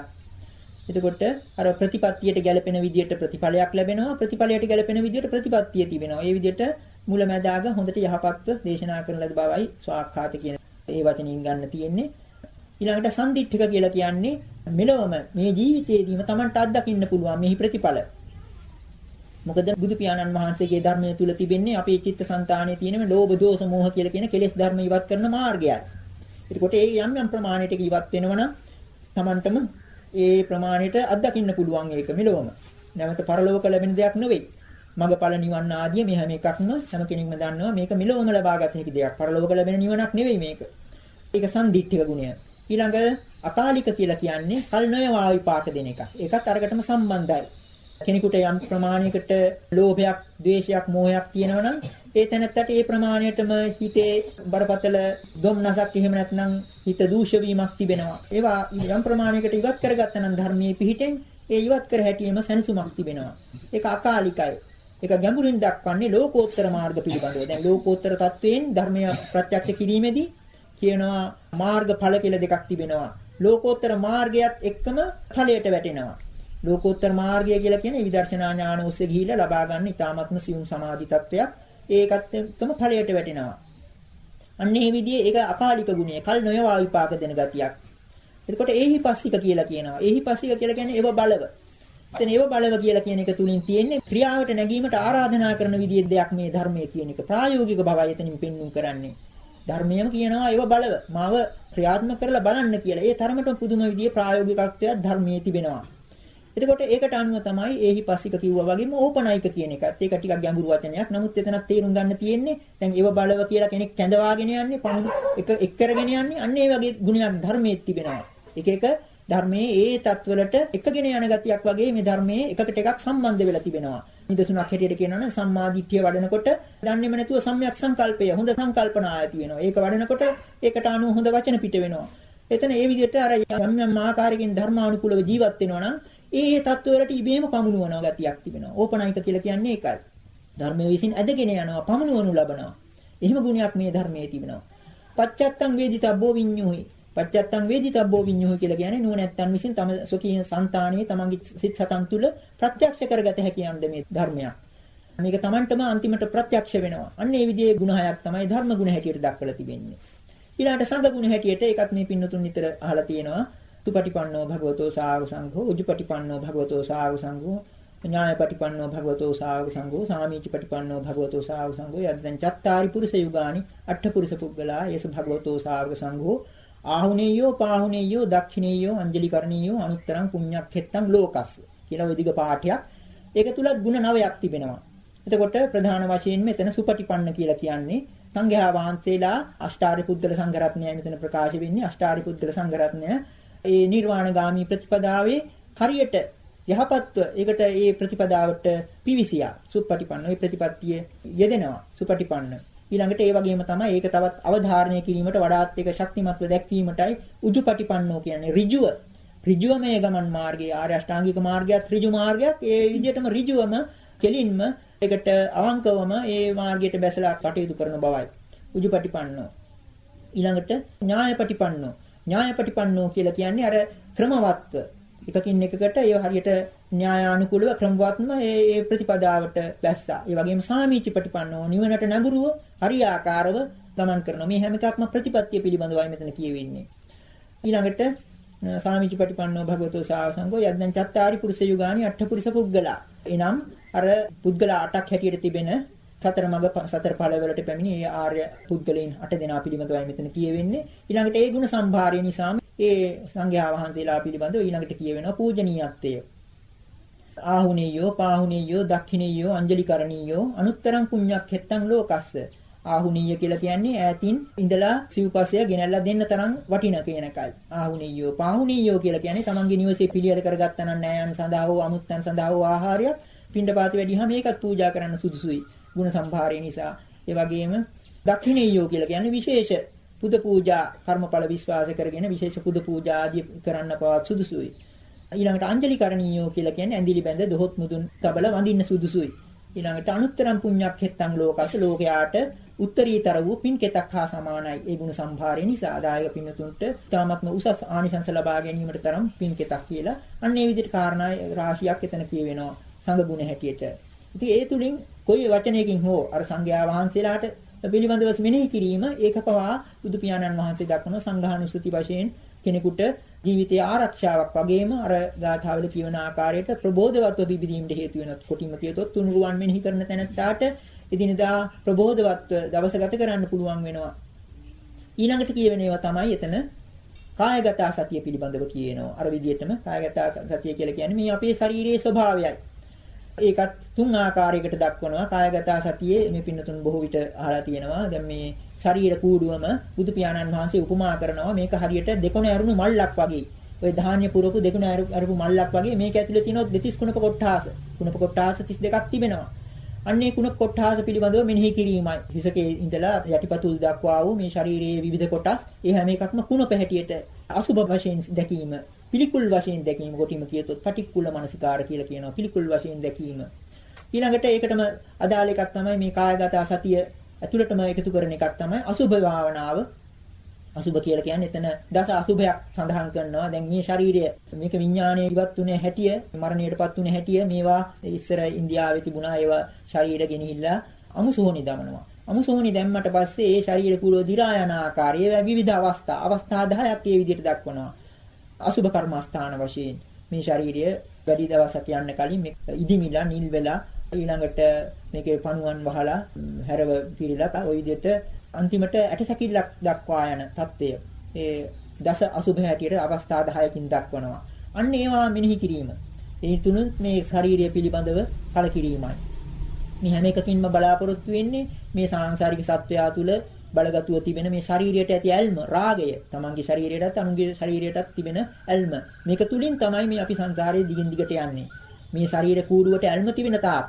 එතකොට අර ප්‍රතිපත්තියට ගැළපෙන විදියට ප්‍රතිඵලයක් ලැබෙනවා. ප්‍රතිඵලයට ගැළපෙන විදියට ප්‍රතිපත්තිය තිබෙනවා. ඒ විදියට මුලැමැදාග හොඳට යහපත්ව දේශනා කරන ලද බවයි ස්වාක්ඛාත කියන ඒ වචنين ගන්න තියෙන්නේ. ඊළඟට සම්දිට්ඨික කියලා කියන්නේ මෙලොවම මේ ජීවිතයේදීම Tamanට අත්දකින්න පුළුවන් මෙහි ප්‍රතිඵල. මොකද බුදු පියාණන් වහන්සේගේ ධර්මය තුල තිබෙන්නේ අපේ චිත්තසංතානයේ තියෙන මේ ලෝභ දෝෂ මෝහ කියලා කියන කෙලෙස් ධර්ම ඉවත් කරන මාර්ගයයි. එතකොට ඒ යම් යම් ප්‍රමාණයකට ඉවත් වෙනවනම් Tamanටම ඒ ප්‍රමාණයට අත්දකින්න පුළුවන් ඒක මෙලොවම. නැවත පරලෝක ලැබෙන දෙයක් නෙවෙයි. මගපල නිවන් ආදිය මේ හැම එකක්ම හැම කෙනෙක්ම දන්නවා මේක මෙලොවම ලබාගත හැකි දෙයක්. පරලෝක ලැබෙන නිවනක් නෙවෙයි මේක. ඒක සම්දිට්ඨික ගුණය. ඊළඟ අකාලික කියලා කියන්නේ කල් නොයවා විපාක දෙන එක. ඒකත් අරකටම සම්බන්ධයි. කෙනෙකුට යම් ප්‍රමාණයකට ලෝභයක්, ද්වේෂයක්, මෝහයක් තියෙනවනම් ඒ තැනත්තට ඒ ප්‍රමාණයටම හිතේ බරපතල දුම්නසක් එහෙම නැත්නම් හිත දූෂ වීමක් තිබෙනවා. ඒවා යම් ප්‍රමාණයකට ඉවත් කරගත්තා නම් ධර්මයේ පිහිටෙන් ඒ ඉවත් කර හැටියෙම සැනසුමක් තිබෙනවා. ඒක අකාලිකයි. ඒක ගැඹුරින් දක්වන්නේ ලෝකෝත්තර මාර්ග පිළිබඳව. දැන් ලෝකෝත්තර தත්වයෙන් ධර්මය ප්‍රත්‍යක්ෂ කිරීමේදී කියනවා මාර්ගඵල කියලා දෙකක් තිබෙනවා. ලෝකෝත්තර මාර්ගයත් එක්කම ඵලයට වැටෙනවා. ලෝකෝත්තර මාර්ගය කියලා කියන්නේ විදර්ශනා ඥාන ඔස්සේ ගිහිල්ලා ලබා ගන්න ඊ타ත්ම සියුම් සමාධි තත්වයක්. ඒකත් එක්කම ඵලයට වැටෙනවා. අන්න ඒ විදිහේ ඒක අකාලික ගුණය. කල් නොයවා විපාක දෙන ගතියක්. එතකොට ඒහිපස්සික කියලා කියනවා. ඒහිපස්සික කියලා කියන්නේ ඒව බලව. එතන ඒව බලව කියලා කියන එක තුලින් තියෙන්නේ ක්‍රියාවට නැගීමට ආරාධනා කරන විදිහේ දෙයක් මේ ධර්මයේ කියන එක. ප්‍රායෝගික බවයි එතනින් පෙන්වුම් කරන්නේ. ධර්මයේම කියනවා ඒව බලව. මාව ක්‍රියාත්මක කරලා බලන්න කියලා. ඒ තරමටම පුදුම විදිහේ ප්‍රායෝගිකත්වයක් ධර්මයේ තිබෙනවා. එතකොට ඒකට අනුව තමයි ඒහි පස්සික කිව්වා වගේම ඕපනයික කියන එකත්. ඒක ටිකක් ගැඹුරු වචනයක්. නමුත් එතනත් තේරුම් ගන්න තියෙන්නේ දැන් ඒව බලව කියලා කෙනෙක් කැඳවාගෙන යන්නේ පමණ එක එක් කරගෙන යන්නේ අන්න ඒ වගේ ගුණයක් ධර්මයේ තිබෙනවා. එක එක ධර්මයේ ඒ தත්වලට එකගෙන යන ගතියක් වගේ මේ ධර්මයේ එකකට එකක් සම්බන්ධ වෙලා තිබෙනවා. නිදසුනක් හැටියට කියනවා නම් සම්මාදිට්ඨිය වඩනකොට දන්නේම නැතුව සම්‍යක් සංකල්පය හොඳ සංකල්පනා ඇති වෙනවා. ඒක වඩනකොට ඒකට අනුව හොඳ වචන පිට වෙනවා. එතන ඒ විදිහට අර යම් යම් ආකාරයකින් ධර්මානුකූලව ජීවත් වෙනවා නම් ඒ ඒ தত্ত্বවලට ඉබේම පමුණුවන ගතියක් තිබෙනවා. ඕපනායික කියලා කියන්නේ ඒකයි. ධර්මයේ විසින් ඇදගෙන යනවා, පමුණුවනු ලබනවා. එහෙම ගුණයක් මේ ධර්මයේ තිබෙනවා. පච්චත්තං වේදිතබ්බෝ විඤ්ඤුහි. පච්චත්තං වේදිතබ්බෝ විඤ්ඤුහි කියලා කියන්නේ නුවණැත්තන් විසින් තම සොකීන సంతානයේ තමන්ගේ සිත් සතන් තුළ ප්‍රත්‍යක්ෂ කරගත හැකි යන්න මේ ධර්මයක්. මේක තමන්ටම අන්තිමට ප්‍රත්‍යක්ෂ වෙනවා. අන්න ඒ විදිහේ ගුණ හයක් තමයි ධර්ම ගුණ හැටියට දක්වලා තිබෙන්නේ. ඊළාට සංඝ ගුණ හැටියට ඒකත් මේ පින්නතුන් නිතර අහලා තියෙනවා. තුපටිපන්නෝ භගවතෝ සාව සංඝෝ උජුපටිපන්නෝ භගවතෝ සාව සංඝෝ ඥායපටිපන්නෝ භගවතෝ සාවක සංඝෝ සාමීචපටිපන්නෝ භගවතෝ සාවක සංඝෝ යද්දං චත්තාරි පුරුෂ යුගානි අට්ඨ පුරුෂ පුද්ගලා යස භගවතෝ සාවක සංඝෝ ආහුනේයෝ පාහුනේයෝ දක්ඛිනේයෝ අංජලිකරණීයෝ අනුත්තරං පුඤ්ඤක්ඛෙත්තං ලෝකස්ස කියලා ওই දිග පාඨයක්. ඒක තුලත් ಗುಣ නවයක් තිබෙනවා. එතකොට ප්‍රධාන වශයෙන් මෙතන සුපටිපන්න කියලා කියන්නේ සංඝයා වහන්සේලා අෂ්ටාරි පුද්ගල සංඝරත්නයයි මෙතන ප්‍රකාශ වෙන්නේ අෂ්ටාරි පුද්ගල සංඝරත්නය ඒ නිර්වාණගාමී ප්‍රතිපදාවේ හරියට යහපත්ව ඒකට ඒ ප්‍රතිපදාවට පිවිසියා. සුපටිපන්න ඒ ප්‍රතිපත්තිය යෙදෙනවා. සුපටිපන්න ඊළඟට ඒ වගේම තමයි ඒක තවත් අවධාරණය කිරීමට වඩාත් ඒක ශක්තිමත්ව දැක්වීමටයි උජුපටිපන්නෝ කියන්නේ. ඍජුව. ඍජුවම ඒ ගමන් මාර්ගයේ ආර්ය අෂ්ටාංගික මාර්ගයත් ඍජු මාර්ගයක්. ඒ විදිහටම ඍජුවම කෙලින්ම ඒකට අවංකවම ඒ මාර්ගයට බැසලා කටයුතු කරන බවයි. උජුපටිපන්නෝ. ඊළඟට ඥායපටිපන්නෝ. ඥායපටිපන්නෝ කියලා කියන්නේ අර ක්‍රමවත්ව එකකින් එකකට ඒ හරියට න්‍යායානුකූලව ක්‍රමවත්ම ඒ ප්‍රතිපදාවට බැස්සා. ඒ වගේම සාමීචි ප්‍රතිපන්නෝ නිවනට නැඹුරුව හරියාකාරව ගමන් කරනවා. මේ හැම එකක්ම ප්‍රතිපත්තිය පිළිබඳවයි මෙතන කියවෙන්නේ. ඊළඟට සාමීචි ප්‍රතිපන්නෝ භගවතෝ සාසංගෝ යද්දං චත්තාරි පුරුෂ යුගානි අට්ඨ පුරුෂ පුද්ගලා. එනම් අර පුද්ගල අටක් හැටියට තිබෙන සතර මඟ සතර ඵල වලට පැමිණි ඒ ආර්ය පුද්ගලයන් අට දෙනා පිළිබඳවයි මෙතන කියවෙන්නේ. ඊළඟට ඒ ගුණ සම්භාරය නිසාම ඒ සංඝයා වහන්සේලා පිළිබඳව ඊළඟට කියවෙනවා පූජනීයත්වය. ආහුනීයෝ පාහුනීයෝ දක්ඛිනීයෝ අංජලිකරණීයෝ අනුත්තරං පුඤ්ඤක් හෙත්තං ලෝකස්ස. ආහුනීය කියලා කියන්නේ ඈතින් ඉඳලා සිව්පසය ගෙනල්ලා දෙන්න තරම් වටින කියන එකයි. ආහුනීයෝ පාහුනීයෝ කියලා කියන්නේ තමන්ගේ නිවසේ පිළියෙල කරගත්තා නම් නෑයන් සඳහා හෝ අමුත්තන් සඳහා හෝ ආහාරයක් පින්ඩපාත වැඩිහම ඒකත් පූජා කරන්න සුදුසුයි. ගුණ සම්භාරය නිසා. ඒ වගේම දක්ඛිනීයෝ කියලා කියන්නේ විශේෂ පුද පූජා කර්මඵල විශ්වාස කරගෙන විශේෂ පුද පූජා ආදී කරන්න පවත් සුදුසුයි. ඊළඟට අංජලි කරණීයෝ කියලා කියන්නේ ඇඳිලි බැඳ දොහොත් මුදුන් තබල වඳින්න සුදුසුයි. ඊළඟට අනුත්තරම් පුඤ්ඤක් හෙත්තන් ලෝකස ලෝකයාට උත්තරීතර වූ පින් කෙතක් හා සමානයි. ඒ ගුණ සම්භාරය නිසා ආදායක පින්තුන්ට තාමත්ම උසස් ආනිසංස ලබා ගැනීමට තරම් පින් කෙතක් කියලා. අන්න ඒ විදිහට කාරණා රාශියක් එතන කියවෙනවා සංඝ ගුණ හැටියට. ඉතින් ඒ තුලින් කොයි වචනයකින් හෝ අර සංඝයා වහන්සේලාට පිළිබඳව මෙනෙහි කිරීම ඒක පවා බුදු පියාණන් වහන්සේ දක්වන සංඝානුස්සති වශයෙන් කෙනෙකුට ජීවිතයේ ආරක්ෂාවක් වගේම අර ගාථාවල කියවන ආකාරයට ප්‍රබෝධවත්ව බිබිදීමට හේතු වෙන කොටිම කියතොත් තුනුරුවන් මෙනෙහි කරන තැනත්තාට එදිනදා ප්‍රබෝධවත්ව දවස ගත කරන්න පුළුවන් වෙනවා. ඊළඟට කියවෙන ඒවා තමයි එතන කායගත සතිය පිළිබඳව කියනවා. අර විදිහටම කායගත සතිය කියලා කියන්නේ මේ අපේ ශාරීරියේ ස්වභාවයයි. ඒකත් තුන් ආකාරයකට දක්වනවා. කායගත සතියේ මේ පින්නතුන් බොහෝ විට අහලා තියෙනවා. දැන් මේ ශරීර කූඩුවම බුදු පියාණන් වහන්සේ උපමා කරනවා. මේක හරියට දෙකොණ ඇරුණු මල්ලක් වගේ. ඔය ධාන්‍ය පුරපු දෙකොණ ඇරුපු මල්ලක් වගේ මේක ඇතුලේ තියෙනවා දෙතිස් කුණප කොට්ටාස කුණප කොට්ටාස 32ක් තිබෙනවා. අන්නේ කුණප කොට්ටාස පිළිබඳව මෙනෙහි කිරීමයි. හිසකේ ඉඳලා යටිපතුල් දක්වා වූ මේ ශරීරයේ විවිධ කොටස් ඒ හැම එකක්ම කුණප හැටියට අසුබ වශයෙන් දැකීම. පිළිකුල් වශයෙන් දැකීම කොටිම කියතොත් පටික්කුල මනසිකාර කියලා කියනවා. පිළිකුල් වශයෙන් දැකීම. ඊළඟට ඒකටම අදාළ එකක් තමයි මේ කායගත සතිය ඇතුළටම එකතු කරන එකක් තමයි අසුභ භාවනාව. අසුභ කියලා කියන්නේ එතන දස අසුභයක් සඳහන් කරනවා. දැන් මේ ශරීරය මේක විඥානයේ ඉවත් උනේ හැටිය මරණයටපත් උනේ හැටිය මේවා ඉස්සර ඉන්දියාවේ තිබුණා. ඒවා ශරීර ගෙනහිල්ලා අමුසෝනි දමනවා. අමුසෝනි දැම්මට පස්සේ ඒ ශරීර කුලෝ දි รา යන ආකාරය විවිධ අවස්ථා අවස්ථා 10ක් ඒ විදිහට දක්වනවා. අසුබ කර්මස්ථාන වශයෙන් මේ ශාරීරිය වැඩි දවසක් යන්න කලින් මේ ඉදිමිලා නිල් වෙලා ඊළඟට මේකේ පණුවන් වහලා හැරව පිරিলা ওই විදිහට අන්තිමට ඇටසැකිල්ලක් දක්වා යන தත්ත්වය ඒ දස අසුභ හැටියට අවස්ථා 10කින් දක්වනවා. අන්න ඒවා මෙනෙහි කිරීම. ඒ තුනුත් මේ ශාරීරිය පිළිබඳව කලකිරීමයි. මේ හැම එකකින්ම බලාපොරොත්තු වෙන්නේ මේ සාංශාරික සත්වයා තුළ බලගතුව තිබෙන මේ ශරීරයට ඇති ඇල්ම රාගය. තමන්ගේ ශරීරයටත් අනුන්ගේ ශරීරයටත් තිබෙන ඇල්ම. මේක තුලින් තමයි මේ අපි සංසාරයේ දිගින් දිගට යන්නේ. මේ ශරීර කූඩුවට ඇල්ම තිබෙන තාක්.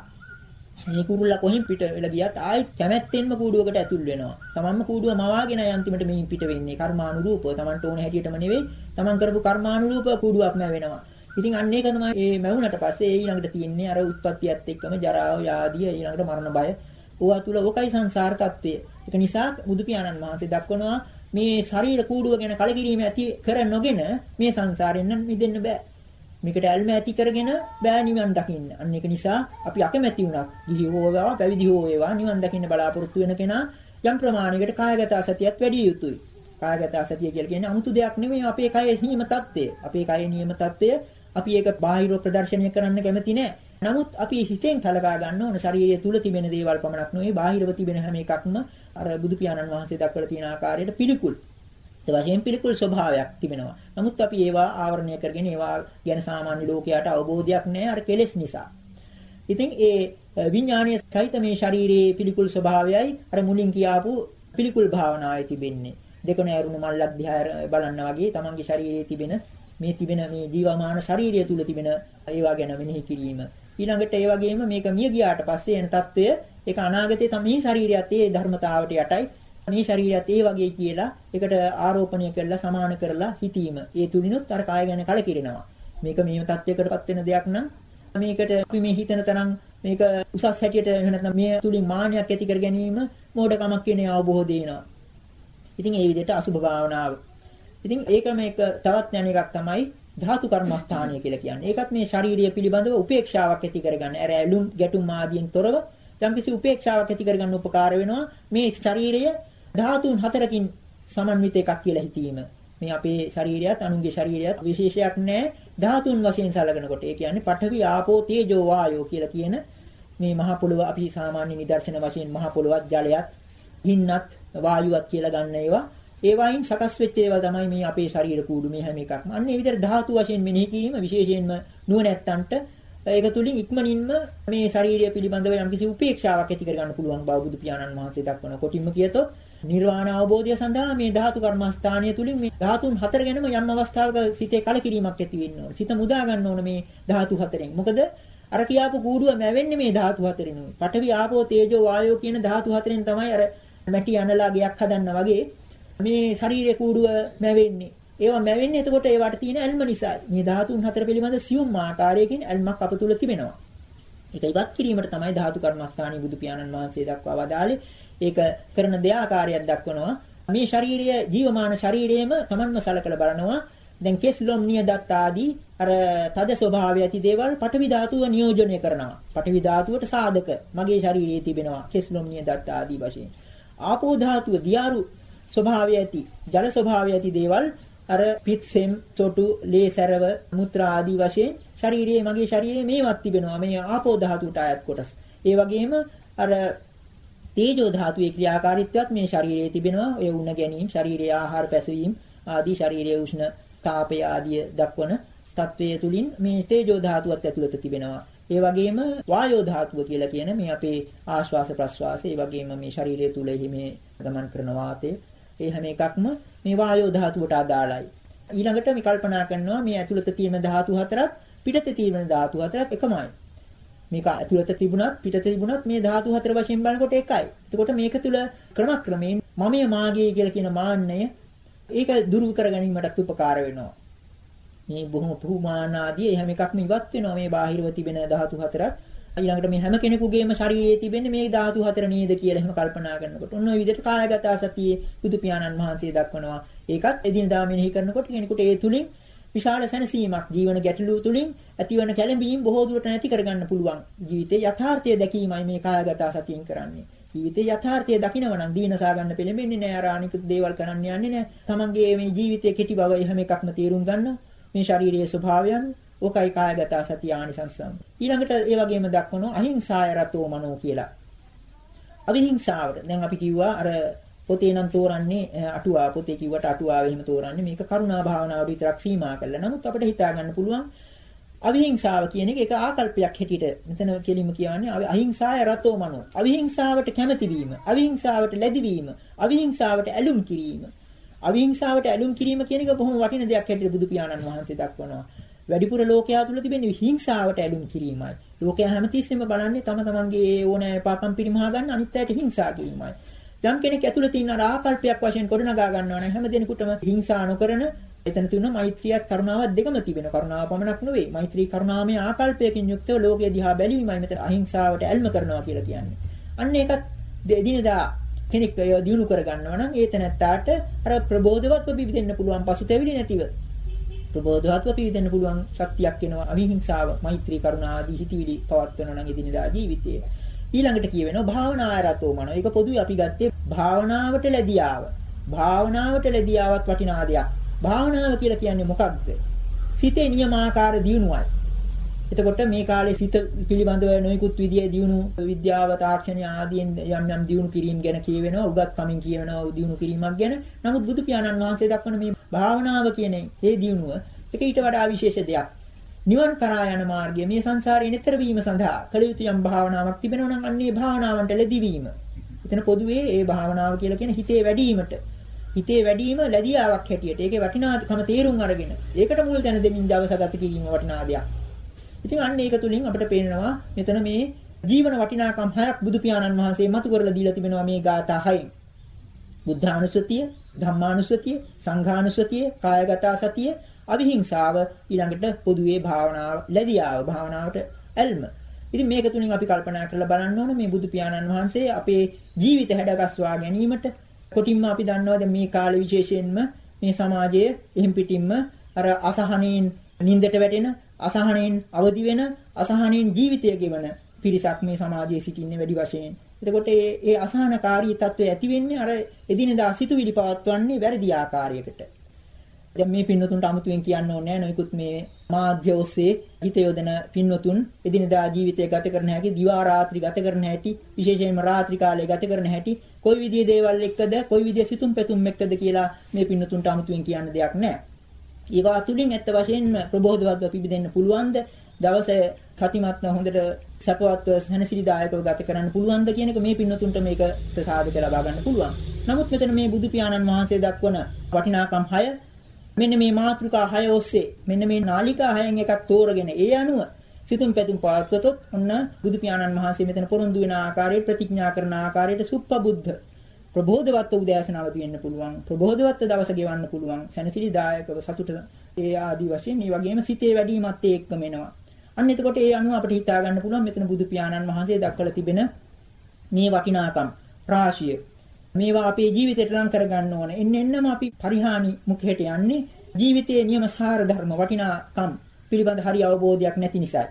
මේ කුරුල්ලා කොහින් පිට වෙලා ගියත් ආයි කැමැත්තෙන්ම කූඩුවකට ඇතුල් වෙනවා. තමන්ම කූඩුව මවාගෙන අන්තිමට මෙයින් පිට වෙන්නේ කර්මානුරූපව. තමන්ට ඕන හැටියටම නෙවෙයි තමන් කරපු කර්මානුරූප කූඩුවක්ම වෙනවා ඉතින් අන්න ඒක තමයි මේ මැවුනට පස්සේ ඒ ඊළඟට තියෙන්නේ අර උත්පත්තියත් එක්කම ජරාව යාදිය ඊළඟට මරණ බය. ඕවා තුල ඕකයි සංසාර తত্ত্বය. ඒක නිසා බුදු පියාණන් වහන්සේ දක්වනවා මේ ශරීර කූඩුව ගැන කලකිරීම ඇති කර නොගෙන මේ සංසාරයෙන් මිදෙන්න බෑ. මේකට ඇල්ම ඇති කරගෙන බෑ නිවන් දකින්න. අන්න ඒක නිසා අපි අකමැති වුණත් ගිහි හෝ වේවා පැවිදි හෝ වේවා නිවන් දකින්න බලාපොරොත්තු වෙන කෙනා යම් ප්‍රමාණයකට කායගත සතියත් වැඩි යුතුයි. කායගත සතිය කියලා කියන්නේ 아무තු දෙයක් නෙමෙයි අපේ කයේ නියම தත්ත්වය. අපේ කයේ නියම தත්ත්වය අපි ඒක බාහිර ප්‍රදර්ශනය කරන්න කැමති නෑ. නමුත් අපි හිතෙන් කලකා ගන්න ඕන ශාරීරිය තුල තිබෙන දේවල් පමණක් නෙවෙයි බාහිරව තිබෙන හැම එකක්ම අර බුදු පියාණන් වහන්සේ දක්වලා තියෙන ආකාරයට පිළිකුල්. ඒ වශයෙන් පිළිකුල් ස්වභාවයක් තිබෙනවා. නමුත් අපි ඒවා ආවරණය කරගෙන ඒවා ගැන සාමාන්‍ය ලෝකයට අවබෝධයක් නැහැ අර කෙලෙස් නිසා. ඉතින් ඒ විඥානීය සහිත මේ ශාරීරියේ පිළිකුල් ස්වභාවයයි අර මුලින් කියාපු පිළිකුල් භාවනාවේ තිබෙන්නේ. දෙකන ඇරුණු මල්ලක් දිහා බලන්න වගේ තමන්ගේ ශරීරයේ තිබෙන මේ තිබෙන මේ ජීවමාන ශරීරය තුල තිබෙන ඒවා ගැන මෙනෙහි කිරීම. ඊළඟට ඒ වගේම මේක මිය ගියාට පස්සේ එන తত্ত্বය ඒක අනාගතයේ තමයි ශරීරයත් ඒ ධර්මතාවට යටයි. මේ ශරීරයත් ඒ වගේ කියලා ඒකට ආරෝපණය කරලා සමාන කරලා හිතීම. ඒ තුලිනුත් අර කාය ගැන කලකිරෙනවා. මේක මේව தත්වයකටපත් වෙන දෙයක් නම් මේකට අපි මේ හිතන තරම් මේක උසස් හැටියට එහෙම නැත්නම් මේ තුලින් මාන්නයක් ඇති කර ගැනීම මෝඩකමක් කියන අවබෝධය එනවා. ඉතින් ඒ විදිහට අසුභ භාවනාව. ඉතින් ඒකම එක තවත් යන එකක් තමයි ධාතු කර්මස්ථානය කියලා කියන්නේ. ඒකත් මේ ශාරීරිය පිළිබඳව උපේක්ෂාවක් ඇති කරගන්න. අර ඇලුම් ගැටුම් ආදියෙන් තොරව යම්කිසි උපේක්ෂාවක් ඇති කරගන්න උපකාර වෙනවා. මේ ශරීරය ධාතුන් හතරකින් සමන්විත එකක් කියලා හිතීම. මේ අපේ ශරීරයත් අනුන්ගේ ශරීරයත් විශේෂයක් නැහැ. ධාතුන් වශයෙන් සැලකනකොට ඒ කියන්නේ පඨවි ආපෝ තේජෝ වායෝ කියලා කියන මේ මහ පොළව අපි සාමාන්‍ය නිදර්ශන වශයෙන් මහ පොළවත් ජලයත් හින්නත් වායුවත් කියලා ගන්න ඒවා ඒ වයින් සකස් වෙච්ච ඒවා තමයි මේ අපේ ශරීර කූඩු මේ හැම එකක්ම. අන්න ඒ විදිහට ධාතු වශයෙන් මෙනෙහි කිරීම විශේෂයෙන්ම නුවණැත්තන්ට ඒක තුලින් ඉක්මනින්ම මේ ශාරීරිය පිළිබඳව යම්කිසි උපේක්ෂාවක් ඇති කරගන්න පුළුවන් බව බුදු පියාණන් වහන්සේ දක්වන කොටින්ම කියතොත් නිර්වාණ අවබෝධය සඳහා මේ ධාතු කර්මස්ථානය තුලින් මේ ධාතුන් හතර ගැනම යම් අවස්ථාවක සිතේ කලකිරීමක් ඇති වෙන්න ඕන. සිත මුදා ගන්න ඕන මේ ධාතු හතරෙන්. මොකද අර කියාපු කූඩුව මැවෙන්නේ මේ ධාතු හතරෙනුයි. පඨවි ආපෝ තේජෝ වායෝ කියන ධාතු හතරෙන් තමයි අර මැටි අනලා ගයක් හදන්න වගේ මේ ශරීරේ කූඩුව මැවෙන්නේ. ඒවා මැවෙන්නේ එතකොට ඒවට තියෙන ඇල්ම නිසා. මේ ධාතුන් හතර පිළිබඳ සියුම් ආකාරයකින් ඇල්මක් අප තුල තිබෙනවා. ඒක ඉවත් කිරීමට තමයි ධාතු කර්මස්ථානීය බුදු පියාණන් වහන්සේ දක්වා වදාළේ. ඒක කරන දෙආකාරයක් දක්වනවා. මේ ශාරීරිය ජීවමාන ශරීරයේම Tamanම සලකලා බලනවා. දැන් කෙස් ලොම් නියදත් ආදී අර තද ස්වභාවය ඇති දේවල් පටවි ධාතුව නියෝජනය කරනවා. පටවි ධාතුවට සාධක මගේ ශරීරයේ තිබෙනවා. කෙස් ලොම් නියදත් ආදී වශයෙන්. ආපෝ ධාතුව දියාරු ස්වභාවය ඇති. ජල ස්වභාවය ඇති දේවල් අර පිත්සෙම් චොටු ලේ සැරව මුත්‍රා ආදී වශයෙන් ශරීරයේ මගේ ශරීරයේ මේවත් තිබෙනවා. මේ ආපෝ ධාතුවට අයත් කොටස්. ඒ වගේම අර තේජෝ ධාතුවේ ක්‍රියාකාරීත්වයක් මේ ශරීරයේ තිබෙනවා. ඒ උණ ගැනීම ශරීරයේ ආහාර පැසවීම ආදී ශරීරයේ උෂ්ණ තාපය ආදී දක්වන තත්වයේ තුලින් මේ තේජෝ ධාතුවත් ඇතුළත තිබෙනවා. ඒ වගේම වායෝ ධාතුව කියලා කියන මේ අපේ ආශ්වාස ප්‍රශ්වාස ඒ වගේම මේ ශරීරය තුල මේ ගමන් කරන වාතය ඒ හැම එකක්ම මේ වායෝ ධාතුවට අදාළයි. ඊළඟට මේ කල්පනා කරනවා මේ ඇතුළත තියෙන ධාතු හතරත් පිටතේ තියෙන ධාතු හතරත් එකමයි. මේක ඇතුළත තිබුණත් පිටතේ තිබුණත් මේ ධාතු හතර වශයෙන් බලනකොට එකයි. එතකොට මේක තුල ක්‍රමක්‍රමයෙන් මමයේ මාගේ කියලා කියන මාන්නය ඒක දුරු කර ගැනීමටත් උපකාර වෙනවා. මේ බොහොම පුහුමාන ආදී එහෙම එකක්ම ඉවත් වෙනවා මේ බාහිරව තිබෙන ධාතු හතරත් ඊළඟට මේ හැම කෙනෙකුගේම ශරීරයේ තිබෙන මේ ධාතු හතර නේද කියලා එහෙම කල්පනා කරනකොට ඔන්න ඔය විදිහට කායගත සතියේ බුදු පියාණන් වහන්සේ දක්වනවා. ඒකත් එදිනදා මෙනෙහි කරනකොට කෙනෙකුට ඒ තුලින් විශාල සැනසීමක් ජීවන ගැටලු තුලින් ඇතිවන කැළඹීම් බොහෝ දුරට නැති කරගන්න පුළුවන්. ජීවිතයේ යථාර්ථය දැකීමයි මේ කායගත සතියෙන් කරන්නේ. ජීවිතයේ යථාර්ථය දකිනවා නම් දිනසා ගන්න පෙළඹෙන්නේ නැහැ අර අනිකුත් දේවල් කරන්න යන්නේ නැහැ තමන්ගේ මේ ජීවිතයේ කෙටි බව එහෙම එකක්ම තේරුම් ගන්නවා මේ ශාරීරියේ ස්වභාවයන් ඕකයි කායගත සතිය ආනිසංසම්. ඊළඟට ඒ වගේම දක්වනවා අහිංසාය රතෝ මනෝ කියලා. අවිහිංසාවට දැන් අපි කිව්වා අර පොතේ නම් තෝරන්නේ අටුවා පොතේ කිව්වට අටුවාව එහෙම තෝරන්නේ මේක කරුණා භාවනාවට විතරක් සීමා කරලා. නමුත් අපිට හිතා ගන්න පුළුවන් අවිහිංසාව කියන එක ඒක ආකල්පයක් හැටියට මෙතන කෙලින්ම කියන්නේ අහිංසාය රතෝ මනෝ. අවිහිංසාවට කැමැති වීම, අවිහිංසාවට ලැබි වීම, අවිහිංසාවට ඇලුම් කිරීම. අවිහිංසාවට ඇලුම් කිරීම කියන එක බොහොම වටින දෙයක් හැටියට බුදු පියාණන් වහන්සේ දක්වනවා. වැඩිපුර ලෝකයා තුල තිබෙන හිංසාවට ඇලුම් කිරීමයි. ලෝකයා හැමතිස්සෙම බලන්නේ තම තමන්ගේ ඕනෑ පාකම් පිරිමහා ගන්න අනිත් අයට හිංසා කිරීමයි. යම් කෙනෙක් ඇතුළේ තියෙන අර ආකල්පයක් වශයෙන් ගොඩනගා ගන්නවා නම් හැම දිනෙකටම හිංසා නොකරන එතන තියෙන මෛත්‍රියත් කරුණාවත් දෙකම තිබෙන කරුණාව පමණක් නෙවෙයි මෛත්‍රී කරුණාමය ආකල්පයකින් යුක්තව ලෝකයේ දිහා බැලීමයි මෙතන අහිංසාවට ඇල්ම කරනවා කියලා කියන්නේ. අන්න ඒකත් දිනදා කෙනෙක් දිනු කර ගන්නවා නම් ඒ තැනත්තාට අර ප්‍රබෝධවත්ව බිබිදෙන්න පුළුවන් පසුතැවිලි නැතිව. ප්‍රබෝධවත්ව පිළිදෙන්න පුළුවන් ශක්තියක් එනවා. අවිහිංසාව මෛත්‍රී කරුණා ආදී හිතවිලි පවත්වන නම් එදිනදා ජීවිතයේ ඊළඟට කියවෙනවා භාවනායරතෝ මනෝ. ඒක පොදුවේ අපි ගත්තේ භාවනාවට ලැබියාව භාවනාවට ලැබියාවත් වටිනා දෙයක්. භාවනාව කියලා කියන්නේ මොකක්ද? සිතේ නියමාකාර දියුණුවයි. එතකොට මේ කාලේ සිත පිළිබඳව නොයෙකුත් විදිහේ දියුණු විද්‍යාව තාක්ෂණය ආදීන් යම් යම් දියුණු කිරීම ගැන කියවෙනවා උගත් කමින් කියවෙනවා දියුණු කිරීමක් ගැන නමුත් බුදු පියාණන් වහන්සේ දක්වන මේ භාවනාව කියන මේ දියුණුව ඒක ඊට වඩා විශේෂ දෙයක් නිවන් කරා යන මාර්ගය මේ සංසාරේ නිතර වීම සඳහා කළ යුතු යම් භාවනාවක් තිබෙනවා නම් අන්නේ භාවනාවන්ට ලැබීම. එතන පොදුවේ ඒ භාවනාව කියලා කියන හිතේ වැඩිවීමට හිතේ වැඩිම ලැබියාවක් හැටියට ඒකේ වටිනාකම තේරුම් අරගෙන ඒකට මුල් දැන දෙමින් දවස ගත කිරීම වටිනා දෙයක්. ඉතින් අන්න ඒක තුලින් අපිට පේනවා මෙතන මේ ජීවන වටිනාකම් හයක් බුදු පියාණන් වහන්සේ මතු කරලා දීලා තිබෙනවා මේ ගාථා හයෙන්. බුද්ධානුස්සතිය, ධම්මානුස්සතිය, සංඝානුස්සතිය, කායගත සතිය, අවිහිංසාව ඊළඟට පොදුවේ භාවනාව, ලැබියාව භාවනාවට ඇල්ම. ඉතින් මේක තුලින් අපි කල්පනා කරලා බලන්න ඕන මේ බුදු පියාණන් වහන්සේ අපේ ජීවිත හැඩගස්වා ගැනීමට කොටින්ම අපි දන්නවද මේ කාලේ විශේෂයෙන්ම මේ සමාජයේ එහෙම් පිටින්ම අර අසහනෙන් නින්දට වැටෙන අසහනෙන් අවදි වෙන අසහනෙන් ජීවිතය ගෙවන පිරිසක් මේ සමාජයේ සිටින්නේ වැඩි වශයෙන්. එතකොට මේ ඒ අසහනකාරී තත්ත්වය ඇති වෙන්නේ අර එදිනෙදා සිතුවිලි පවත්වන්නේ වැරදි ආකාරයකට. දැන් මේ පින්වතුන්ට අමුතුවෙන් කියන්න ඕනේ නැහැ නොයිකුත් මේ මාධ්‍ය ඔස්සේ හිත යොදන පින්වතුන් එදිනෙදා ජීවිතය ගත කරන හැටි දිවා රාත්‍රී ගත කරන හැටි විශේෂයෙන්ම රාත්‍රී කාලය ගත කරන හැටි කොයි විදිහේ දේවල් එක්කද කොයි විදිහේ සිතුම් පැතුම් එක්කද කියලා මේ පින්වතුන්ට අමුතුවෙන් කියන්න දෙයක් නැහැ. ඒවා තුලින් ඇත්ත වශයෙන්ම ප්‍රබෝධවත්ව පිබිදෙන්න පුළුවන්ද? දවසේ සතිමත්ව හොඳට සපවත්ව සැනසිලිදායකව ගත කරන්න පුළුවන්ද කියන එක මේ පින්නතුන්ට මේක ප්‍රසාදක ලබා ගන්න පුළුවන්. නමුත් මෙතන මේ බුදු පියාණන් වහන්සේ දක්වන වටිනාකම් 6 මෙන්න මේ මාතෘකා 6 ඔස්සේ මෙන්න මේ නාලිකා 6න් එකක් තෝරගෙන ඒ අනුව සිතුම් පැතුම් පාත්වතොත් ඔන්න බුදු පියාණන් වහන්සේ මෙතන පොරොන්දු වෙන ආකාරයට ප්‍රතිඥා කරන ආකාරයට සුප්පබුද්ධ ප්‍රබෝධවත් උදෑසන අවදි වෙන්න පුළුවන් ප්‍රබෝධවත් දවස ගෙවන්න පුළුවන් සැනසිලිදායකව සතුට ඒ ආදි වශයෙන් මේ වගේම සිතේ වැඩිමත් එක්කම එනවා. අන්න එතකොට ඒ අනුව අපිට හිතා ගන්න පුළුවන් මෙතන බුදු පියාණන් වහන්සේ දක්වලා තිබෙන මේ වටිනාකම් රාශිය. මේවා අපේ ජීවිතයට ලං කරගන්න ඕන. එන්න එන්නම අපි පරිහානි මුඛයට යන්නේ ජීවිතයේ නියම සාර ධර්ම වටිනාකම් පිළිබඳ හරි අවබෝධයක් නැති නිසා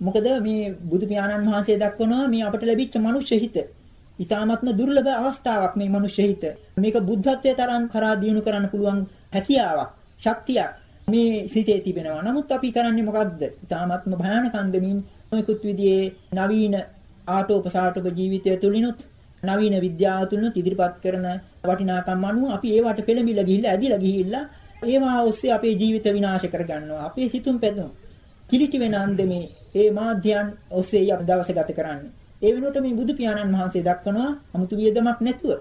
මොකද මේ බුදු පියාණන් වහන්සේ දක්වනවා මේ අපට ලැබිච්ච මනුෂ්‍ය හිත ඊ타ත්ම දුර්ලභ අවස්ථාවක් මේ මිනිස් හිත. මේක බුද්ධත්වයේ තරම් කරා දිනු කරන්න පුළුවන් හැකියාවක්, ශක්තියක් මේ සිතේ තිබෙනවා. නමුත් අපි කරන්නේ මොකද්ද? ඊ타ත්ම භයානක අන්දමින් මොනිකුත් විදිහේ නවීන ආටෝපසාටෝප ජීවිතය තුලිනුත් නවීන විද්‍යාව තුලිනුත් ඉදිරිපත් කරන වටිනාකම් අනුව අපි ඒවට පෙළඹිලා ගිහිල්ලා ඇදිලා ගිහිල්ලා ඒවා ඔස්සේ අපේ ජීවිත විනාශ කරගන්නවා. අපේ සිතුම් පැතුම් කිලිටි වෙන අන්දමේ ඒ මාධ්‍යයන් ඔස්සේ අපි දවස ගත කරන්නේ. ඒ වෙනුවට මේ බුදු පියාණන් වහන්සේ දක්වනවා 아무තු වියදමක් නැතුව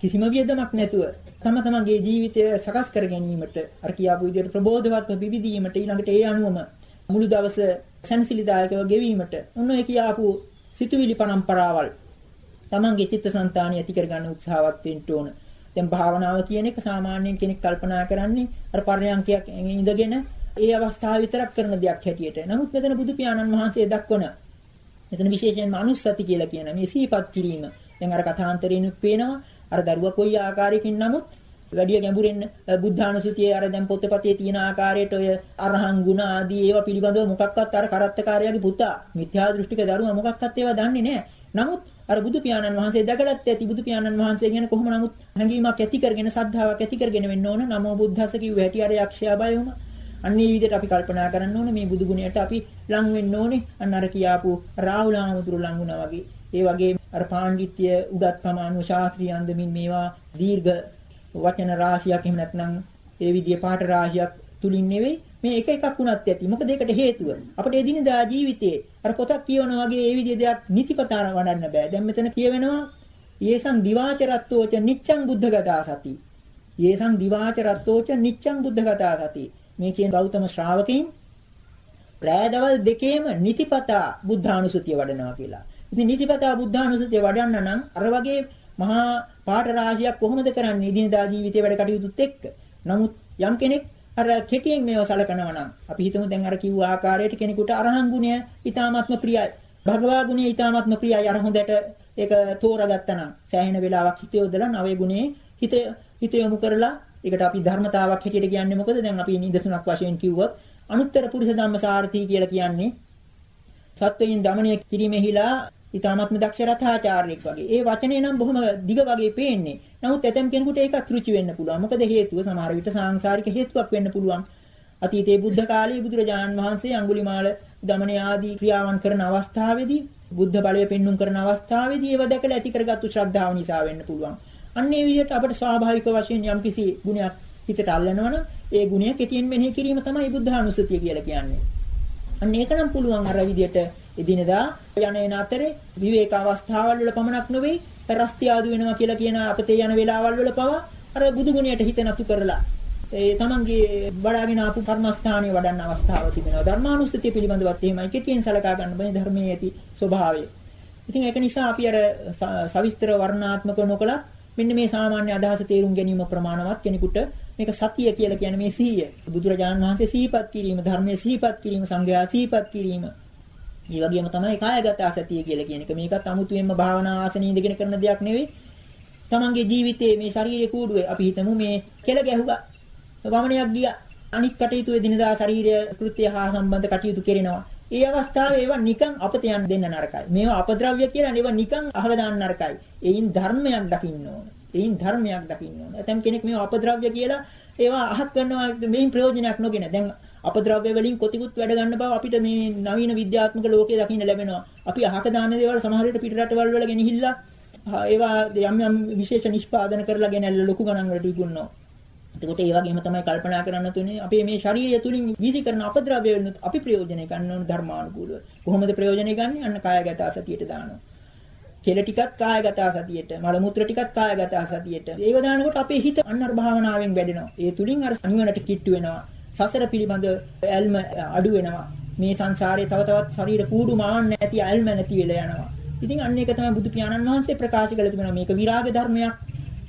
කිසිම වියදමක් නැතුව තම තමන්ගේ ජීවිතය සකස් කර ගැනීමට අර කියාපු විදිහට ප්‍රබෝධවත්ව පිබිදීමට ඊළඟට ඒ අනුවම මුළු දවස සැනසිලිදායකව ගෙවීමට ඔන්න ඔය කියාපු සිතුවිලි පරම්පරාවල් තමන්ගේ චිත්තසංතානිය ඇති කරගන්න උත්සාහවත් වෙන්න ඕන. දැන් භාවනාව කියන එක සාමාන්‍යයෙන් කෙනෙක් කල්පනා කරන්නේ අර පර්යංකයක් ඉඳගෙන ඒ අවස්ථාව විතරක් කරන දෙයක් හැටියට. නමුත් මෙතන බුදු පියාණන් වහන්සේ දක්වන මෙතන විශේෂයෙන්ම අනුස්සති කියලා කියන මේ සීපත් කිරීම. දැන් අර කථාන්තරේනුත් පේනවා අර දරුවා කොයි ආකාරයකින් නමුත් වැඩි ගැඹුරෙන් බුද්ධානුසුතියේ අර දැන් පොතපතේ තියෙන ආකාරයට ඔය අරහං ගුණ ආදී ඒවා පිළිබඳව මොකක්වත් අර කරත්තකාරයාගේ පුතා මිත්‍යා දෘෂ්ටික දරුවා මොකක්වත් ඒවා දන්නේ නැහැ. නමුත් අර බුදු පියාණන් වහන්සේ දැකලත් ඇති බුදු පියාණන් වහන්සේ ගැන කොහොම නමුත් හැඟීමක් ඇති කරගෙන ශ්‍රද්ධාවක් ඇති කරගෙන වෙන්න ඕන නමෝ බුද්ධස්ස කිව්ව හැටි අර යක්ෂයා බය වුණා. අන්න ඒ විදිහට අපි කල්පනා කරන්න ඕනේ මේ බුදු ගුණයට අපි ලං වෙන්න ඕනේ. අන්න අර කියාපු රාහුල ආමතුරු ලං වුණා වගේ. ඒ වගේ අර පාණ්ඩිත්‍ය උගත්කම අනු ශාස්ත්‍රීය අන්දමින් මේවා දීර්ඝ වචන රාශියක් එහෙම නැත්නම් ඒ විදිහේ පාඨ රාශියක් තුලින් නෙවෙයි මේ එක එකක් වුණත් ඇති. මොකද ඒකට හේතුව අපිට එදිනදා ජීවිතයේ අර පොතක් කියවන වගේ ඒ විදිහේ දෙයක් නිතිපතා වඩන්න බෑ. දැන් මෙතන කියවෙනවා යේසං දිවාචරත්තෝච නිච්ඡං බුද්ධගතා සති. යේසං දිවාචරත්තෝච නිච්ඡං බුද්ධගතා සති. මේ කියන ගෞතම ශ්‍රාවකයන් රෑදවල් දෙකේම නිතිපතා බුද්ධානුසුතිය වඩනවා කියලා. ඉතින් නිතිපතා බුද්ධානුසුතිය වඩන්න නම් අර වගේ මහා පාඨ රාශියක් කොහොමද කරන්නේ ඉදිනදා ජීවිතේ වැඩ කටයුතුත් එක්ක. නමුත් යම් කෙනෙක් අර කෙටියෙන් මේව සලකනවා නම් අපි හිතමු දැන් අර කිව්ව ආකාරයට කෙනෙකුට අරහන් ගුණය ඊ타ත්ම ප්‍රියයි. භගවා ගුණය ඊ타ත්ම ප්‍රියයි. අර හොඳට ඒක තෝරාගත්තා නම් සෑහෙන වෙලාවක් හිත යොදලා නවයේ ගුණේ හිත හිත යොමු කරලා ඒකට අපි ධර්මතාවක් හැටියට කියන්නේ මොකද? දැන් අපි නිදසුනක් වශයෙන් කිව්වොත් අනුත්තර පුරුෂ ධම්ම සාර්ථී කියලා කියන්නේ සත්වයින් দমনය කිරීමෙහිලා ඊ타මත්ම දක්ෂ රථාචාර්යෙක් වගේ. ඒ වචනේ නම් බොහොම දිග වගේ පේන්නේ. නමුත් ඇතම් කෙනෙකුට ඒක ත්‍ෘචි වෙන්න පුළුවන්. මොකද හේතුව සමහර විට සාංශාරික හේතුවක් වෙන්න පුළුවන්. අතීතයේ බුද්ධ කාලයේ බුදුරජාන් වහන්සේ අඟුලිමාල දමන ආදී ක්‍රියාවන් කරන අවස්ථාවේදී බුද්ධ බලය පෙන්눔 කරන අවස්ථාවේදී ඒව දැකලා ඇති කරගත්තු ශ්‍රද්ධාව නිසා වෙන්න පුළුවන්. අන්න ඒ විදිහට අපට ස්වාභාවික වශයෙන් යම්කිසි ගුණයක් හිතට අල්ලනවනම් ඒ ගුණය කෙටියෙන් මෙනෙහි කිරීම තමයි බුද්ධානුස්සතිය කියලා කියන්නේ. අන්න ඒක නම් පුළුවන් අර විදිහට එදිනදා යන එන අතරේ විවේක අවස්ථාවල් වල පමණක් නෙවෙයි රස්ති ආදු වෙනවා කියලා කියන අපතේ යන වෙලාවල් වල පවා අර බුදු ගුණයට හිත නතු කරලා ඒ තමන්ගේ වඩාගෙන ආපු කර්මස්ථානයේ වඩන්න අවස්ථාව තිබෙනවා ධර්මානුස්සතිය පිළිබඳවත් එහෙමයි කෙටියෙන් සලකා ගන්න බෑ ධර්මයේ ඇති ස්වභාවය. ඉතින් ඒක නිසා අපි අර සවිස්තර වර්ණාත්මක නොකලත් මෙන්න මේ සාමාන්‍ය අදහස තේරුම් ගැනීම ප්‍රමාණවත් කෙනෙකුට මේක සතිය කියලා කියන්නේ මේ සිහිය. බුදුරජාණන් වහන්සේ සිහිපත් කිරීම, ධර්මයේ සිහිපත් කිරීම, සංඝයා සිහිපත් කිරීම. මේ වගේම තමයි කායගත සතිය කියලා කියන එක. මේකත් අමුතුවෙන්ම භාවනා ආසනයේ ඉඳගෙන කරන දෙයක් නෙවෙයි. තමන්ගේ ජීවිතයේ මේ ශාරීරික කූඩුවේ අපි හිතමු මේ කෙල ගැහුවා. වමනයක් ගියා. අනිත් කටයුතු එදිනදා ශාරීරිය කෘත්‍ය හා සම්බන්ධ කටයුතු කරනවා. ඒ අවස්ථාවේ ඒවා නිකන් අපත යන්න දෙන්න නරකයි. මේවා අපද්‍රව්‍ය කියලා ඒවා නිකන් අහලා දාන්න නරකයි. ඒයින් ධර්මයක් දකින්න ඕන. ඒයින් ධර්මයක් දකින්න ඕන. ඇතම් කෙනෙක් මේවා අපද්‍රව්‍ය කියලා ඒවා අහක් කරනවා මේන් ප්‍රයෝජනයක් නොගෙන. දැන් අපද්‍රව්‍ය වලින් කොතිකුත් වැඩ ගන්න බව අපිට මේ නවීන විද්‍යාත්මක ලෝකයේ දකින්න ලැබෙනවා. අපි අහක දාන දේවල් සමහර විට පිට රටවල් වල ගෙනහිල්ලා ඒවා යම් යම් විශේෂ නිෂ්පාදන කරලා ගෙනල්ලා ලොකු ගණන් වලට විකුණනවා. එතකොට ඒ වගේම තමයි කල්පනා කරන්න තුනේ අපේ මේ ශාරීරිය තුලින් වීසි කරන අපද්‍රව්‍ය වෙනුත් අපි ප්‍රයෝජනෙ ගන්න ඕන ධර්මානුකූලව. කොහොමද ප්‍රයෝජනෙ ගන්න? අන්න කායගත සතියට දානවා. කෙල ටිකක් කායගත සතියට, මල මුත්‍ර ටිකක් කායගත සතියට. ඒව දානකොට අපේ හිත අන්නර භාවනාවෙන් වැඩෙනවා. ඒ තුලින් අර නිවනට කිට්ටු වෙනවා. සසර පිළිබඳ ඇල්ම අඩු වෙනවා. මේ සංසාරේ තව තවත් ශරීර කූඩු මාන්න නැති ඇල්ම නැති වෙලා යනවා. ඉතින් අන්න ඒක තමයි බුදු පියාණන් වහන්සේ ප්‍රකාශ කළ තිබෙනවා. මේක විරාග ධර්මයක්.